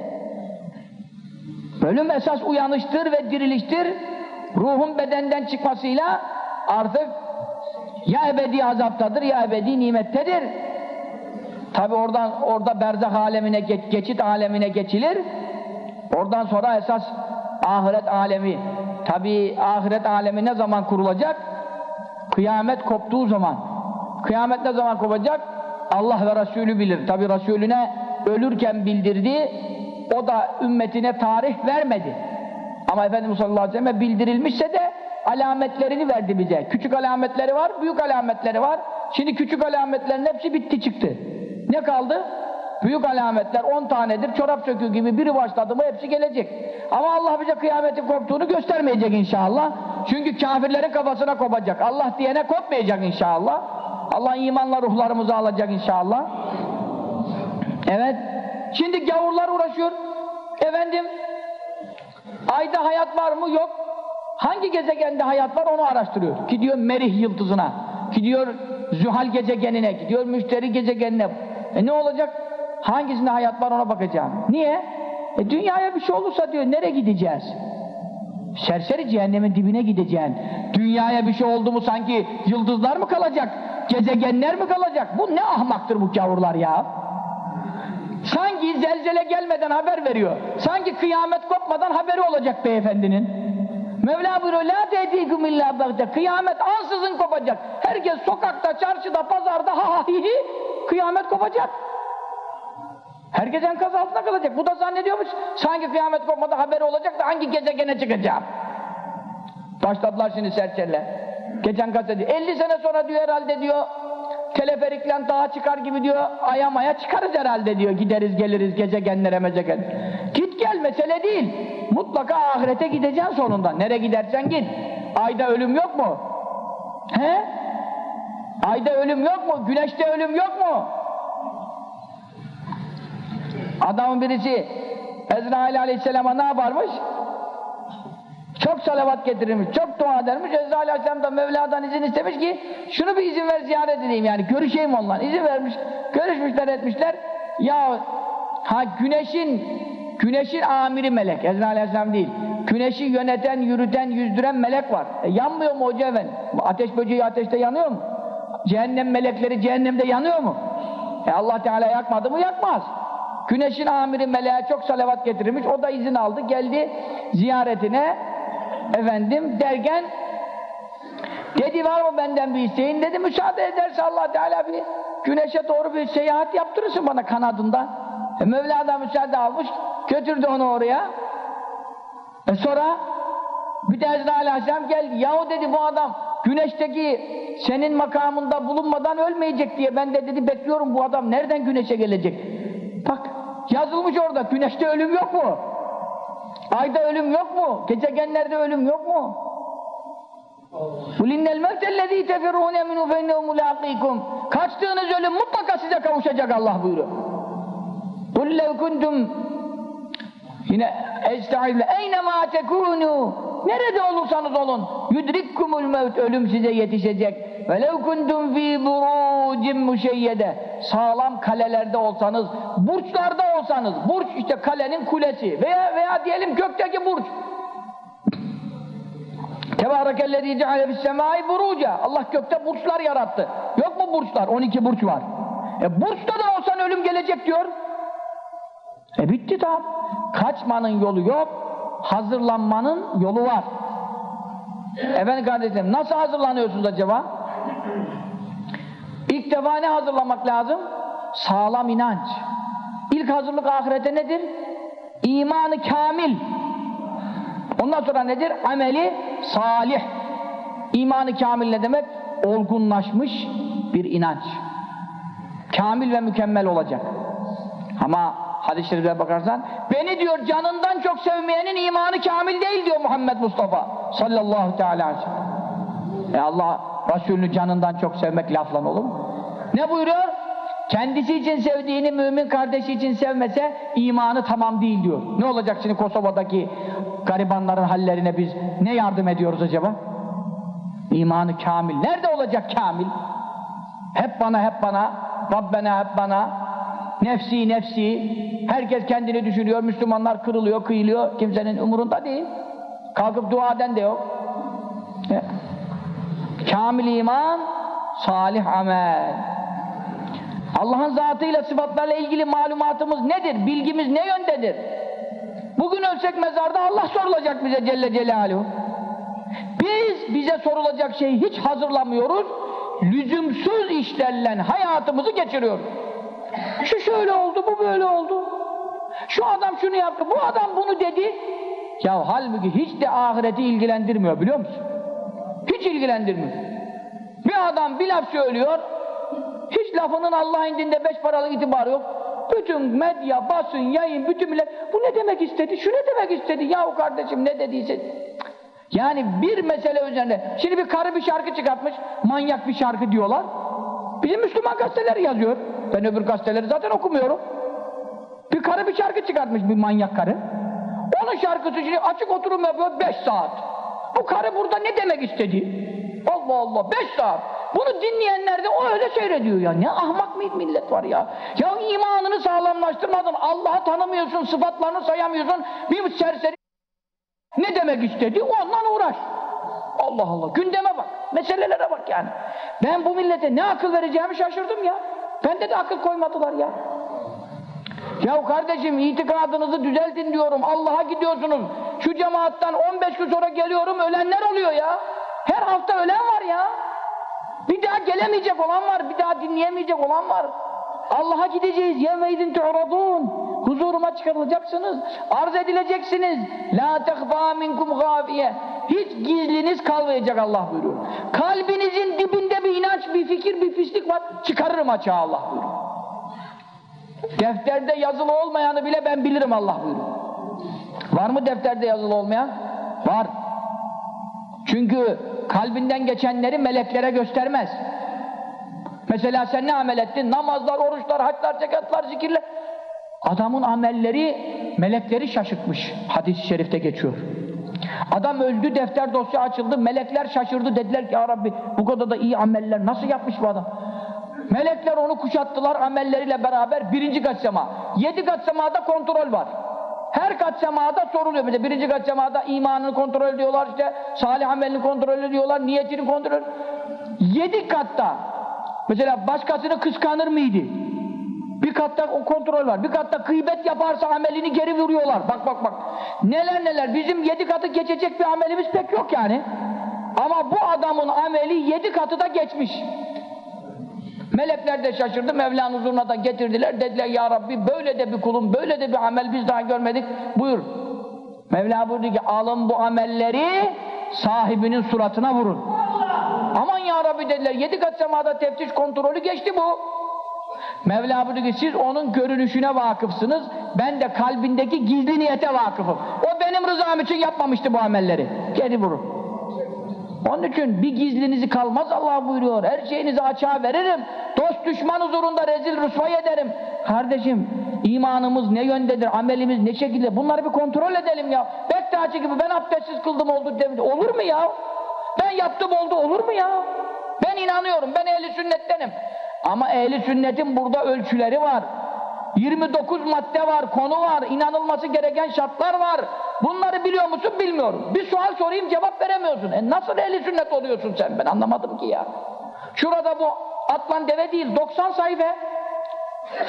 Ölüm esas uyanıştır ve diriliştir. Ruhun bedenden çıkmasıyla artık ya ebedi azaptadır ya ebedi nimettedir. Tabi oradan orada berzah alemine geç, geçit alemine geçilir. Oradan sonra esas ahiret alemi. Tabi ahiret alemi ne zaman kurulacak? Kıyamet koptuğu zaman. Kıyamet ne zaman kopacak? Allah ve Resulü bilir. Tabi Resulüne ölürken bildirdi. O da ümmetine tarih vermedi. Ama Efendimiz sallallahu aleyhi ve sellem bildirilmişse de alametlerini verdi bize. Küçük alametleri var, büyük alametleri var. Şimdi küçük alametlerin hepsi bitti çıktı. Ne kaldı? Büyük alametler 10 tanedir. Çorap söküğü gibi biri başladı mı hepsi gelecek. Ama Allah bize kıyametin koptuğunu göstermeyecek inşallah. Çünkü kafirlerin kafasına kopacak. Allah diyene kopmayacak inşallah. Allah imanla ruhlarımızı alacak inşallah. Evet. Şimdi gavurlar uğraşıyor. Efendim ayda hayat var mı? Yok. Hangi gezegende hayat var onu araştırıyor. Gidiyor Merih yıldızına. Gidiyor Zühal gezegenine. Gidiyor Müşteri gezegenine. E ne olacak? Hangisinde hayat var ona bakacağım. Niye? E dünyaya bir şey olursa diyor nereye gideceğiz? Serseri cehennemin dibine gideceksin. Dünyaya bir şey oldu mu sanki yıldızlar mı kalacak? Gezegenler mi kalacak? Bu ne ahmaktır bu gavurlar ya? Sanki zelzele gelmeden haber veriyor. Sanki kıyamet kopmadan haberi olacak beyefendinin. Mevla buyuruyor, la tehdikum illa. Kıyamet ansızın kopacak. Herkes sokakta, çarşıda, pazarda ha ha hi hi. Kıyamet kopacak. Herkes enkaz altında kalacak. Bu da zannediyormuş. Sanki kıyamet kopmadan haberi olacak da hangi gezegene çıkacağım. Başladılar şimdi serseriler. Geçen gazete 50 sene sonra diyor herhalde diyor teleferikle dağa çıkar gibi diyor ayamaya çıkarız herhalde diyor. Gideriz geliriz gezegenlere mezegen. Git gel mesele değil. Mutlaka ahirete gideceksin sonunda. Nereye gidersen git. Ayda ölüm yok mu? He? Ayda ölüm yok mu? Güneşte ölüm yok mu adamın birisi Ezrail aleyhisselama ne yaparmış çok salavat getirirmiş, çok dua edermiş. Ezrail Aleyhisselam da Mevla'dan izin istemiş ki şunu bir izin ver ziyaret edeyim yani görüşeyim onunla. İzin vermiş, görüşmüşler etmişler. Ya ha güneşin güneşin amiri melek, Ezrail Aleyhisselam değil. Güneşi yöneten, yürüten, yüzdüren melek var. E, yanmıyor mu hoca efendi? Ateş böceği ateşte yanıyor mu? Cehennem melekleri cehennemde yanıyor mu? E Allah Teala yakmadı mı? Yakmaz. Güneşin amiri meleğe çok salavat getirmiş. O da izin aldı. Geldi ziyaretine. Efendim derken dedi var mı benden bir isteğin? Dedi müsaade ederse Allah Teala bir güneşe doğru bir seyahat yaptırırsın bana kanadında. E, Mevla da müsaade almış götürdü onu oraya. E sonra bir de Ezrail Aleyhisselam geldi yahu dedi bu adam güneşteki senin makamında bulunmadan ölmeyecek diye. Ben de dedi bekliyorum bu adam nereden güneşe gelecek? Bak Yazılmış orada. Güneşte ölüm yok mu? Ayda ölüm yok mu? Gezegenlerde ölüm yok mu? Kulinnel mevtellezî tefirûne minû fennehu mulâkîkum Kaçtığınız ölüm mutlaka size kavuşacak Allah buyuruyor. Kul lev kuntum yine estaizu eynemâ tekûnû nerede olursanız olun yudrikkumul mevt ölüm size yetişecek velev kuntum fi burucin müşeyyede sağlam kalelerde olsanız burçlarda olsanız burç işte kalenin kulesi veya veya diyelim gökteki burç Tebârekellezî ceale fissemâi burûca. Allah gökte burçlar yarattı. Yok mu burçlar? 12 burç var. E burçta da olsan ölüm gelecek diyor. E bitti tam. Kaçmanın yolu yok. Hazırlanmanın yolu var. Efendim kardeşlerim nasıl hazırlanıyorsunuz acaba? İlk defa ne hazırlamak lazım? Sağlam inanç. İlk hazırlık ahirete nedir? İmanı kamil. Ondan sonra nedir? Ameli salih. İmanı kamil ne demek? Olgunlaşmış bir inanç. Kamil ve mükemmel olacak. Ama hadis-i şeriflere bakarsan beni diyor canından çok sevmeyenin imanı kamil değil diyor Muhammed Mustafa sallallahu teala aleyhi ve sellem. E Allah Resulünü canından çok sevmek laflan olur mu? Ne buyuruyor? Kendisi için sevdiğini mümin kardeşi için sevmese imanı tamam değil diyor. Ne olacak şimdi Kosova'daki garibanların hallerine biz ne yardım ediyoruz acaba? İmanı kamil. Nerede olacak kamil? Hep bana hep bana, Rabbena hep bana, nefsi nefsi, herkes kendini düşünüyor, Müslümanlar kırılıyor, kıyılıyor, kimsenin umurunda değil. Kalkıp dua eden de yok. Kamil iman, salih amel. Allah'ın zatıyla, sıfatlarla ilgili malumatımız nedir? Bilgimiz ne yöndedir? Bugün ölsek mezarda Allah sorulacak bize Celle Celaluhu. Biz bize sorulacak şeyi hiç hazırlamıyoruz. Lüzumsuz işlerle hayatımızı geçiriyoruz. Şu şöyle oldu, bu böyle oldu. Şu adam şunu yaptı, bu adam bunu dedi. Ya halbuki hiç de ahireti ilgilendirmiyor biliyor musun? Hiç ilgilendirmiyor. Bir adam bir laf söylüyor, hiç lafının Allah indinde beş paralık itibarı yok. Bütün medya, basın, yayın, bütün millet bu ne demek istedi, şu ne demek istedi, yahu kardeşim ne dediyse. Yani bir mesele üzerine, şimdi bir karı bir şarkı çıkartmış, manyak bir şarkı diyorlar. Bizim Müslüman gazeteler yazıyor. Ben öbür gazeteleri zaten okumuyorum. Bir karı bir şarkı çıkartmış, bir manyak karı. Onun şarkısı şimdi açık oturum yapıyor beş saat. Bu karı burada ne demek istedi? Allah Allah, beş saat. Bunu dinleyenler de o öyle seyrediyor ya. Ne ahmak mı millet var ya. Ya imanını sağlamlaştırmadın, Allah'ı tanımıyorsun, sıfatlarını sayamıyorsun. Bir serseri ne demek istedi? Ondan uğraş. Allah Allah, gündeme bak, meselelere bak yani. Ben bu millete ne akıl vereceğimi şaşırdım ya. Bende de akıl koymadılar ya. Ya kardeşim itikadınızı düzeltin diyorum. Allah'a gidiyorsunuz. Şu cemaattan 15 gün sonra geliyorum ölenler oluyor ya. Her hafta ölen var ya. Bir daha gelemeyecek olan var, bir daha dinleyemeyecek olan var. Allah'a gideceğiz. Yevmeydin tu'radun. Huzuruma çıkarılacaksınız. Arz edileceksiniz. La tehfâ minkum gâfiye. Hiç gizliniz kalmayacak Allah buyuruyor. Kalbinizin dibinde bir inanç, bir fikir, bir pislik var. Çıkarırım açığa Allah buyuruyor. Defterde yazılı olmayanı bile ben bilirim Allah buyuruyor. Var mı defterde yazılı olmayan? Var. Çünkü kalbinden geçenleri meleklere göstermez. Mesela sen ne amel ettin? Namazlar, oruçlar, haçlar, zekatlar, zikirler. Adamın amelleri melekleri şaşırtmış. Hadis-i şerifte geçiyor. Adam öldü, defter dosya açıldı, melekler şaşırdı. Dediler ki ya Rabbi bu kadar da iyi ameller nasıl yapmış bu adam? Melekler onu kuşattılar amelleriyle beraber birinci kat sema. Yedi kat semada kontrol var. Her kat semada soruluyor. Mesela birinci kat semada imanını kontrol ediyorlar işte, salih amelini kontrol ediyorlar, niyetini kontrol Yedi katta mesela başkasını kıskanır mıydı? Bir katta o kontrol var. Bir katta gıybet yaparsa amelini geri vuruyorlar. Bak bak bak. Neler neler. Bizim yedi katı geçecek bir amelimiz pek yok yani. Ama bu adamın ameli yedi katı da geçmiş. Melekler de şaşırdı. Mevla'nın huzuruna da getirdiler. Dediler ya Rabbi böyle de bir kulun, böyle de bir amel biz daha görmedik. Buyur. Mevla buyurdu ki alın bu amelleri sahibinin suratına vurun. Aman ya Rabbi dediler. Yedi kat semada teftiş kontrolü geçti bu. Mevla buyurdu ki siz onun görünüşüne vakıfsınız. Ben de kalbindeki gizli niyete vakıfım. O benim rızam için yapmamıştı bu amelleri. Geri vurun. Onun için bir gizlinizi kalmaz Allah buyuruyor. Her şeyinizi açığa veririm. Dost düşman huzurunda rezil rüsvay ederim. Kardeşim imanımız ne yöndedir, amelimiz ne şekilde bunları bir kontrol edelim ya. Bektaşi gibi ben abdestsiz kıldım oldu demedi. Olur mu ya? Ben yaptım oldu olur mu ya? Ben inanıyorum ben ehli sünnettenim. Ama ehli sünnetin burada ölçüleri var. 29 madde var, konu var, inanılması gereken şartlar var. Bunları biliyor musun bilmiyorum. Bir sual sorayım cevap veremiyorsun. E nasıl ehli sünnet oluyorsun sen? Ben anlamadım ki ya. Şurada bu atlan deve değil 90 sayfa.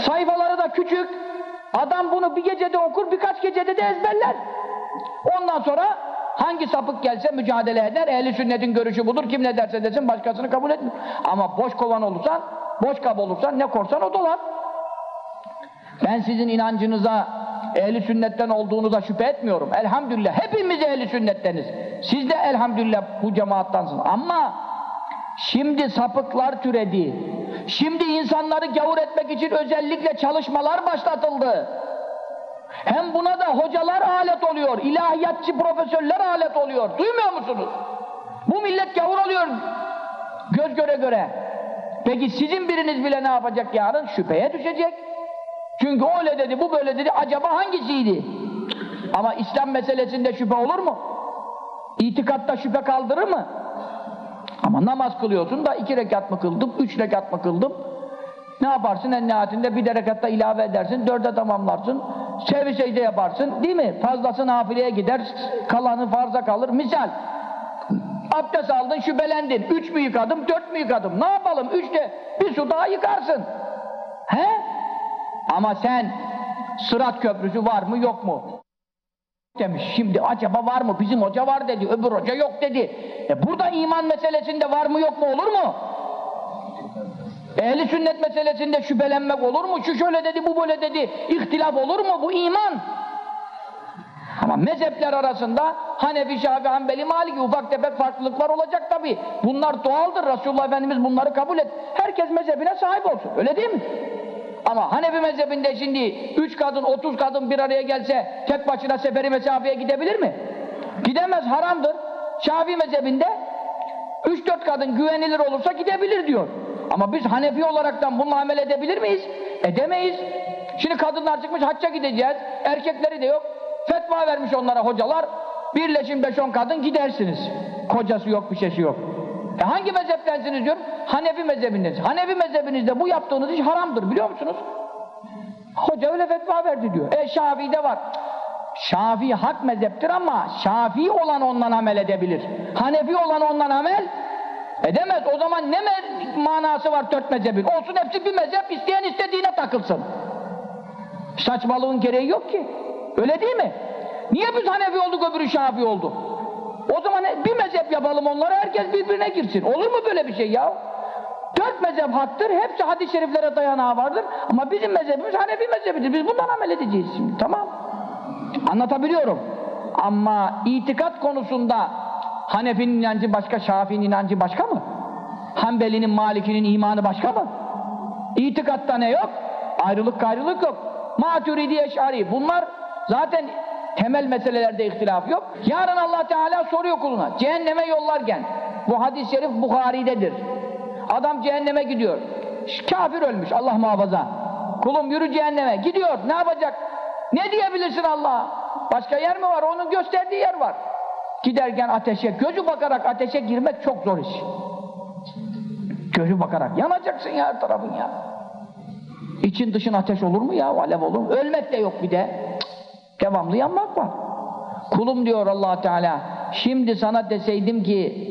Sayfaları da küçük. Adam bunu bir gecede okur birkaç gecede de ezberler. Ondan sonra hangi sapık gelse mücadele eder. Ehli sünnetin görüşü budur. Kim ne derse desin başkasını kabul etmiyor. Ama boş kovan olursan, boş kap olursan ne korsan o dolar. Ben sizin inancınıza ehli sünnetten olduğunuza şüphe etmiyorum. Elhamdülillah hepimiz ehli sünnetteniz. Siz de elhamdülillah bu cemaattansınız. Ama şimdi sapıklar türedi. Şimdi insanları gavur etmek için özellikle çalışmalar başlatıldı. Hem buna da hocalar alet oluyor. ilahiyatçı profesörler alet oluyor. Duymuyor musunuz? Bu millet gavur oluyor. Göz göre göre. Peki sizin biriniz bile ne yapacak yarın? Şüpheye düşecek. Çünkü öyle dedi, bu böyle dedi, acaba hangisiydi? Ama İslam meselesinde şüphe olur mu? İtikatta şüphe kaldırır mı? Ama namaz kılıyorsun da iki rekat mı kıldım, üç rekat mı kıldım? Ne yaparsın en nihayetinde bir de rekatta ilave edersin, dörde tamamlarsın, sevi secde yaparsın, değil mi? Fazlası nafileye gider, kalanı farza kalır. Misal, abdest aldın, şüphelendin, üç mü yıkadım, dört mü yıkadım? Ne yapalım? Üçte bir su daha yıkarsın. He? Ama sen Sırat Köprüsü var mı yok mu? Demiş. Şimdi acaba var mı? Bizim hoca var dedi. Öbür hoca yok dedi. E burada iman meselesinde var mı yok mu olur mu? Ehli sünnet meselesinde şüphelenmek olur mu? Şu şöyle dedi, bu böyle dedi. İhtilaf olur mu? Bu iman. Ama mezhepler arasında Hanefi, Şafi, Hanbeli, Maliki ufak tefek farklılıklar olacak tabi. Bunlar doğaldır. Resulullah Efendimiz bunları kabul et. Herkes mezhebine sahip olsun. Öyle değil mi? Ama Hanefi mezhebinde şimdi üç kadın, otuz kadın bir araya gelse tek başına seferi mesafeye gidebilir mi? Gidemez, haramdır. Şafii mezhebinde üç dört kadın güvenilir olursa gidebilir diyor. Ama biz Hanefi olaraktan bununla amel edebilir miyiz? Edemeyiz. Şimdi kadınlar çıkmış hacca gideceğiz. Erkekleri de yok. Fetva vermiş onlara hocalar. Birleşin beş on kadın gidersiniz. Kocası yok, bir şeysi yok. E hangi mezheptensiniz diyorum? Hanefi mezhebindeniz. Hanefi mezhebinizde bu yaptığınız iş haramdır biliyor musunuz? Hoca öyle fetva verdi diyor. E Şafii'de var. Şafii hak mezheptir ama Şafii olan ondan amel edebilir. Hanefi olan ondan amel edemez. O zaman ne manası var dört mezhebin? Olsun hepsi bir mezhep isteyen istediğine takılsın. Saçmalığın gereği yok ki. Öyle değil mi? Niye biz Hanefi olduk öbürü Şafii oldu? O zaman bir mezhep yapalım onlara herkes birbirine girsin. Olur mu böyle bir şey ya? Dört mezhep haktır, hepsi hadis-i şeriflere dayanağı vardır. Ama bizim mezhebimiz Hanefi mezhebidir. Biz bundan amel edeceğiz şimdi, tamam. Anlatabiliyorum. Ama itikat konusunda Hanefi'nin inancı başka, Şafii'nin inancı başka mı? Hanbeli'nin, Maliki'nin imanı başka mı? İtikatta ne yok? Ayrılık gayrılık yok. Maturidi Eş'ari bunlar zaten temel meselelerde ihtilaf yok. Yarın Allah Teala soruyor kuluna. Cehenneme yollarken bu hadis-i şerif Bukhari'dedir. Adam cehenneme gidiyor. Kafir ölmüş Allah muhafaza. Kulum yürü cehenneme. Gidiyor. Ne yapacak? Ne diyebilirsin Allah'a? Başka yer mi var? Onun gösterdiği yer var. Giderken ateşe, gözü bakarak ateşe girmek çok zor iş. Gözü bakarak. Yanacaksın ya her tarafın ya. İçin dışın ateş olur mu ya? Alev olur mu? Ölmek de yok bir de. Devamlı yanmak var. Kulum diyor allah Teala. Şimdi sana deseydim ki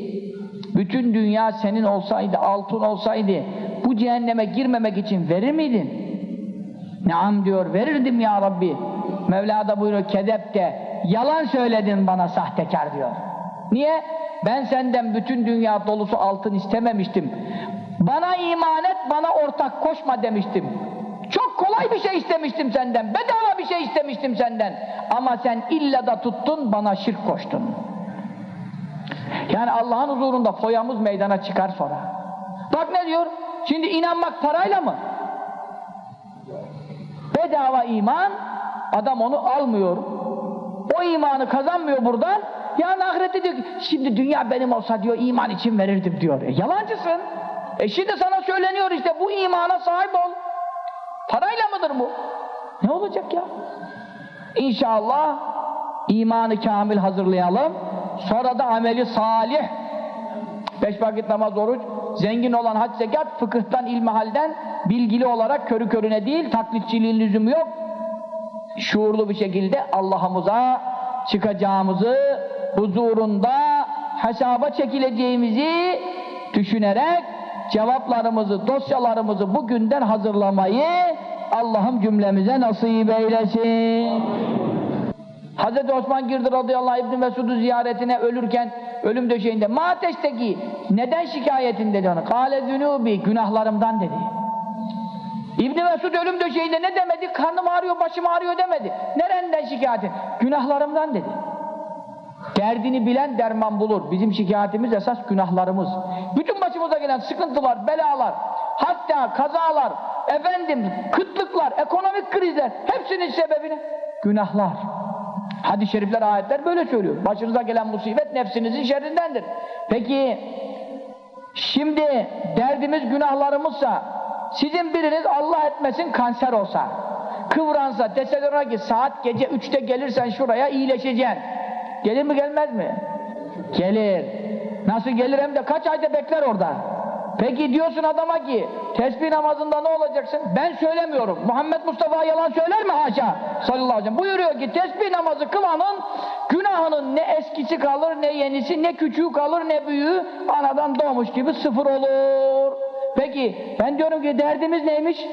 bütün dünya senin olsaydı, altın olsaydı bu cehenneme girmemek için verir miydin? Naam diyor, verirdim ya Rabbi. Mevla da buyuruyor, kedep de yalan söyledin bana sahtekar diyor. Niye? Ben senden bütün dünya dolusu altın istememiştim. Bana iman et, bana ortak koşma demiştim. Çok kolay bir şey istemiştim senden, bedava bir şey istemiştim senden. Ama sen illa da tuttun, bana şirk koştun. Yani Allah'ın huzurunda foyamız meydana çıkar sonra. Bak ne diyor? Şimdi inanmak parayla mı? Bedava iman, adam onu almıyor. O imanı kazanmıyor buradan. Yani ahirette diyor şimdi dünya benim olsa diyor iman için verirdim diyor. E, yalancısın. E şimdi sana söyleniyor işte bu imana sahip ol. Parayla mıdır bu? Ne olacak ya? İnşallah imanı kamil hazırlayalım. Sonra da ameli salih. Beş vakit namaz, oruç, zengin olan hac, zekat, fıkıhtan, ilmihalden bilgili olarak körü körüne değil, taklitçiliğin lüzumu yok. Şuurlu bir şekilde Allah'ımıza çıkacağımızı, huzurunda hesaba çekileceğimizi düşünerek cevaplarımızı, dosyalarımızı bugünden hazırlamayı Allah'ım cümlemize nasip eylesin. Hz. Osman girdi radıyallahu anh İbni Mesud'u ziyaretine ölürken ölüm döşeğinde ma ateşteki neden şikayetin dedi ona kale zünubi günahlarımdan dedi. İbni Mesud ölüm döşeğinde ne demedi? Karnım ağrıyor başım ağrıyor demedi. Nereden şikayetin günahlarımdan dedi. Derdini bilen derman bulur. Bizim şikayetimiz esas günahlarımız. Bütün başımıza gelen sıkıntılar belalar hatta kazalar efendim kıtlıklar ekonomik krizler hepsinin sebebini günahlar Hadis-i şerifler, ayetler böyle söylüyor. Başınıza gelen musibet nefsinizin şerrindendir. Peki, şimdi derdimiz günahlarımızsa, sizin biriniz Allah etmesin kanser olsa, kıvransa, deseler ki saat gece üçte gelirsen şuraya iyileşeceksin. Gelir mi gelmez mi? Gelir. Nasıl gelir hem de kaç ayda bekler orada. Peki diyorsun adama ki tesbih namazında ne olacaksın? Ben söylemiyorum. Muhammed Mustafa yalan söyler mi haşa? Sallallahu aleyhi ve sellem. Buyuruyor ki tesbih namazı kılanın günahının ne eskisi kalır ne yenisi ne küçüğü kalır ne büyüğü anadan doğmuş gibi sıfır olur. Peki ben diyorum ki derdimiz neymiş?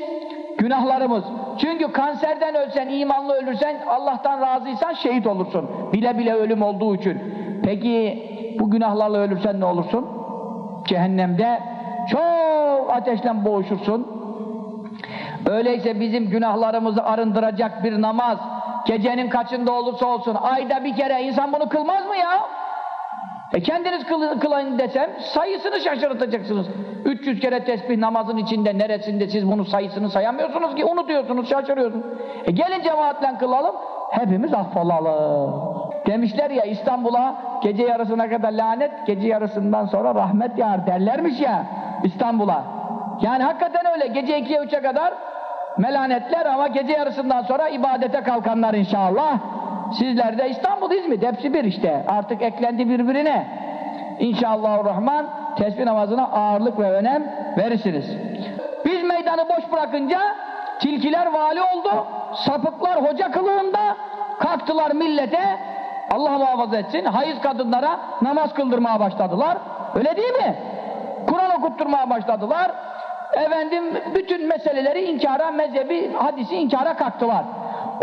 Günahlarımız. Çünkü kanserden ölsen, imanlı ölürsen, Allah'tan razıysan şehit olursun. Bile bile ölüm olduğu için. Peki bu günahlarla ölürsen ne olursun? Cehennemde çok ateşle boğuşursun. Öyleyse bizim günahlarımızı arındıracak bir namaz, gecenin kaçında olursa olsun, ayda bir kere insan bunu kılmaz mı ya? E kendiniz kıl, desem, sayısını şaşırtacaksınız. 300 kere tesbih namazın içinde, neresinde siz bunu sayısını sayamıyorsunuz ki, unutuyorsunuz, şaşırıyorsunuz. E gelin cemaatle kılalım, hepimiz affolalım. Demişler ya İstanbul'a gece yarısına kadar lanet, gece yarısından sonra rahmet yağar derlermiş ya İstanbul'a. Yani hakikaten öyle gece 2'ye 3'e kadar melanetler ama gece yarısından sonra ibadete kalkanlar inşallah. Sizler de İstanbul, İzmit hepsi bir işte. Artık eklendi birbirine. İnşallahurrahman tesbih namazına ağırlık ve önem verirsiniz. Biz meydanı boş bırakınca tilkiler vali oldu. Sapıklar hoca kılığında kalktılar millete Allah muhafaza etsin hayız kadınlara namaz kıldırmaya başladılar. Öyle değil mi? Kur'an okutturmaya başladılar. Efendim bütün meseleleri inkara, mezhebi, hadisi inkara kalktılar.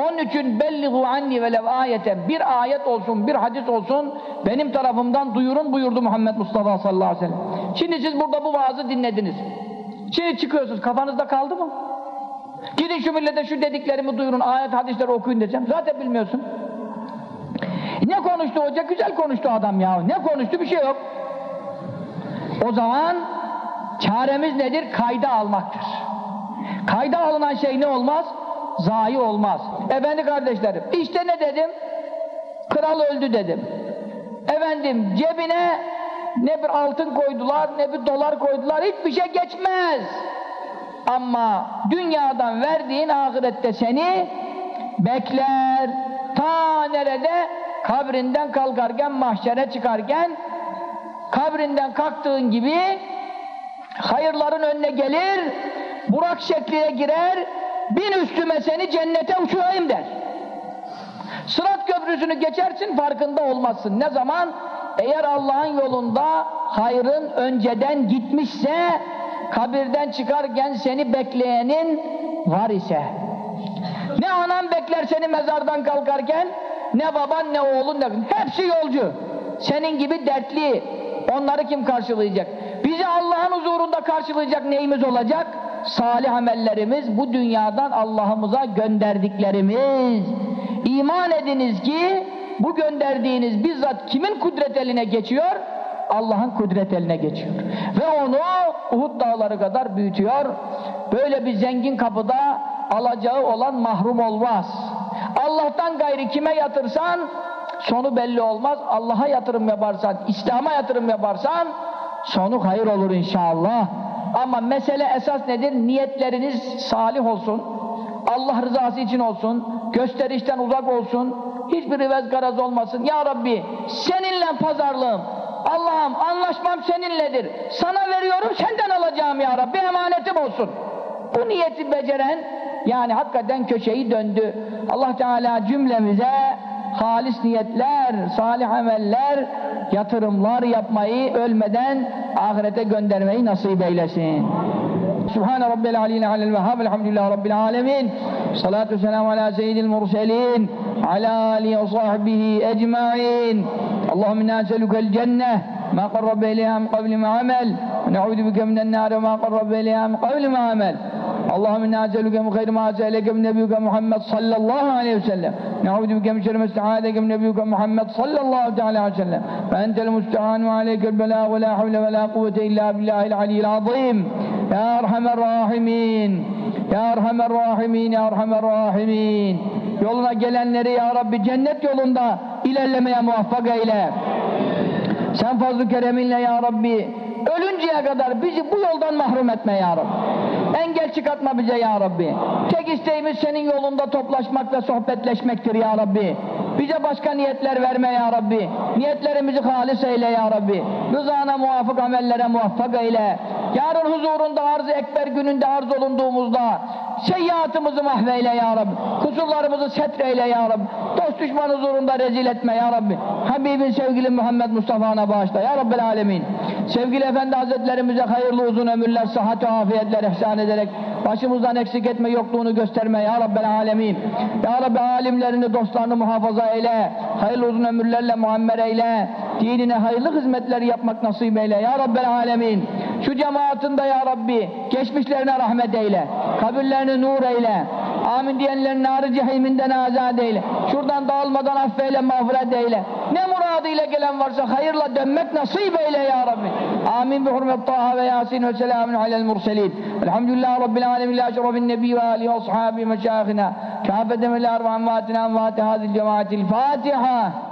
Onun için belligu anni velev ayeten bir ayet olsun, bir hadis olsun benim tarafımdan duyurun buyurdu Muhammed Mustafa sallallahu aleyhi ve sellem. Şimdi siz burada bu vaazı dinlediniz. Şimdi çıkıyorsunuz kafanızda kaldı mı? Gidin şu millete şu dediklerimi duyurun, ayet hadisleri okuyun diyeceğim. Zaten bilmiyorsun. Ne konuştu hoca? Güzel konuştu adam ya. Ne konuştu? Bir şey yok. O zaman çaremiz nedir? Kayda almaktır. Kayda alınan şey ne olmaz? Zayi olmaz. Efendi kardeşlerim, işte ne dedim? Kral öldü dedim. Efendim cebine ne bir altın koydular, ne bir dolar koydular, hiçbir şey geçmez. Ama dünyadan verdiğin ahirette seni bekler. Ta nerede? Kabrinden kalkarken, mahşere çıkarken kabrinden kalktığın gibi hayırların önüne gelir, Burak şekline girer, bin üstüme seni cennete uçurayım der. Sırat köprüsünü geçersin farkında olmazsın. Ne zaman? Eğer Allah'ın yolunda hayrın önceden gitmişse kabirden çıkarken seni bekleyenin var ise. Ne anan bekler seni mezardan kalkarken ne baban ne oğlun ne hepsi yolcu. Senin gibi dertli. Onları kim karşılayacak? Bizi Allah'ın huzurunda karşılayacak neyimiz olacak? Salih amellerimiz bu dünyadan Allah'ımıza gönderdiklerimiz. İman ediniz ki bu gönderdiğiniz bizzat kimin kudret eline geçiyor Allah'ın kudret eline geçiyor. Ve onu Uhud dağları kadar büyütüyor. Böyle bir zengin kapıda alacağı olan mahrum olmaz. Allah'tan gayri kime yatırsan sonu belli olmaz. Allah'a yatırım yaparsan, İslam'a yatırım yaparsan sonu hayır olur inşallah. Ama mesele esas nedir? Niyetleriniz salih olsun. Allah rızası için olsun. Gösterişten uzak olsun. Hiçbir rivez garaz olmasın. Ya Rabbi seninle pazarlığım Allah'ım anlaşmam seninledir. Sana veriyorum senden alacağım ya Rabbi emanetim olsun. Bu niyeti beceren yani hakikaten köşeyi döndü. Allah Teala cümlemize halis niyetler, salih ameller, yatırımlar yapmayı ölmeden ahirete göndermeyi nasip eylesin. Subhane Rabbil Aleyhi Alel Vehhab Elhamdülillahi Rabbil Alemin Salatu selamu ala seyyidil murselin Ala alihi ve sahbihi ecma'in Allahümme naselukel cenneh ma qarrabe ileyha min kavli ma amel ve ne'udu bike minen nâre ma qarrabe ileyha min kavli ma amel اللهم إنا نسألك من خير ما سالك من نبيك محمد صلى الله عليه وسلم. نعوذ بك من شر ما استعاذك من نبيك محمد صلى الله تعالى عليه وسلم. فأنت المستعان وعليك البلاغ ولا حول ولا قوة إلا بالله العلي العظيم. يا أرحم الراحمين. يا أرحم الراحمين. يا أرحم الراحمين. yoluna gelenleri ya Rabbi cennet yolunda ilerlemeye muvaffak eyle sen fazl-ı kereminle ya Rabbi ölünceye kadar bizi bu yoldan mahrum etme ya Rabbi. Engel çıkartma bize ya Rabbi. Tek isteğimiz senin yolunda toplaşmak ve sohbetleşmektir ya Rabbi. Bize başka niyetler verme ya Rabbi. Niyetlerimizi halis eyle ya Rabbi. Rızana muvafık amellere muvaffak eyle. Yarın huzurunda arz-ı ekber gününde arz olunduğumuzda seyyiatımızı mahveyle ya Rabbi. Kusurlarımızı setreyle ya Rabbi. Dost düşman huzurunda rezil etme ya Rabbi. Habibin sevgili Muhammed Mustafa'na bağışla ya Rabbel Alemin. Sevgili Efendi Hazretlerimize hayırlı uzun ömürler, sıhhat ve afiyetler ihsan ederek başımızdan eksik etme yokluğunu gösterme ya Rabbel Alemin. Ya Rabbi alimlerini, dostlarını muhafaza eyle. Hayırlı uzun ömürlerle muammer eyle. Dinine hayırlı hizmetler yapmak nasip eyle ya Rabbel Alemin. Şu cemaatinde ya Rabbi geçmişlerine rahmet eyle. Kabirlerini nur eyle. Amin diyenlerin narı cehiminden azat eyle. Şuradan dağılmadan affeyle, mağfiret eyle. Ne muradıyla gelen varsa hayırla dönmek nasip eyle ya Rabbi. Amin bi hurmet Taha ve Yasin ve selamun alel murselin. Elhamdülillah Rabbil alemin la şerefin nebi ve alihi ve ashabi meşayihina. Kâfete melâr ve amvatina amvâti hadil cemaatil Fatiha.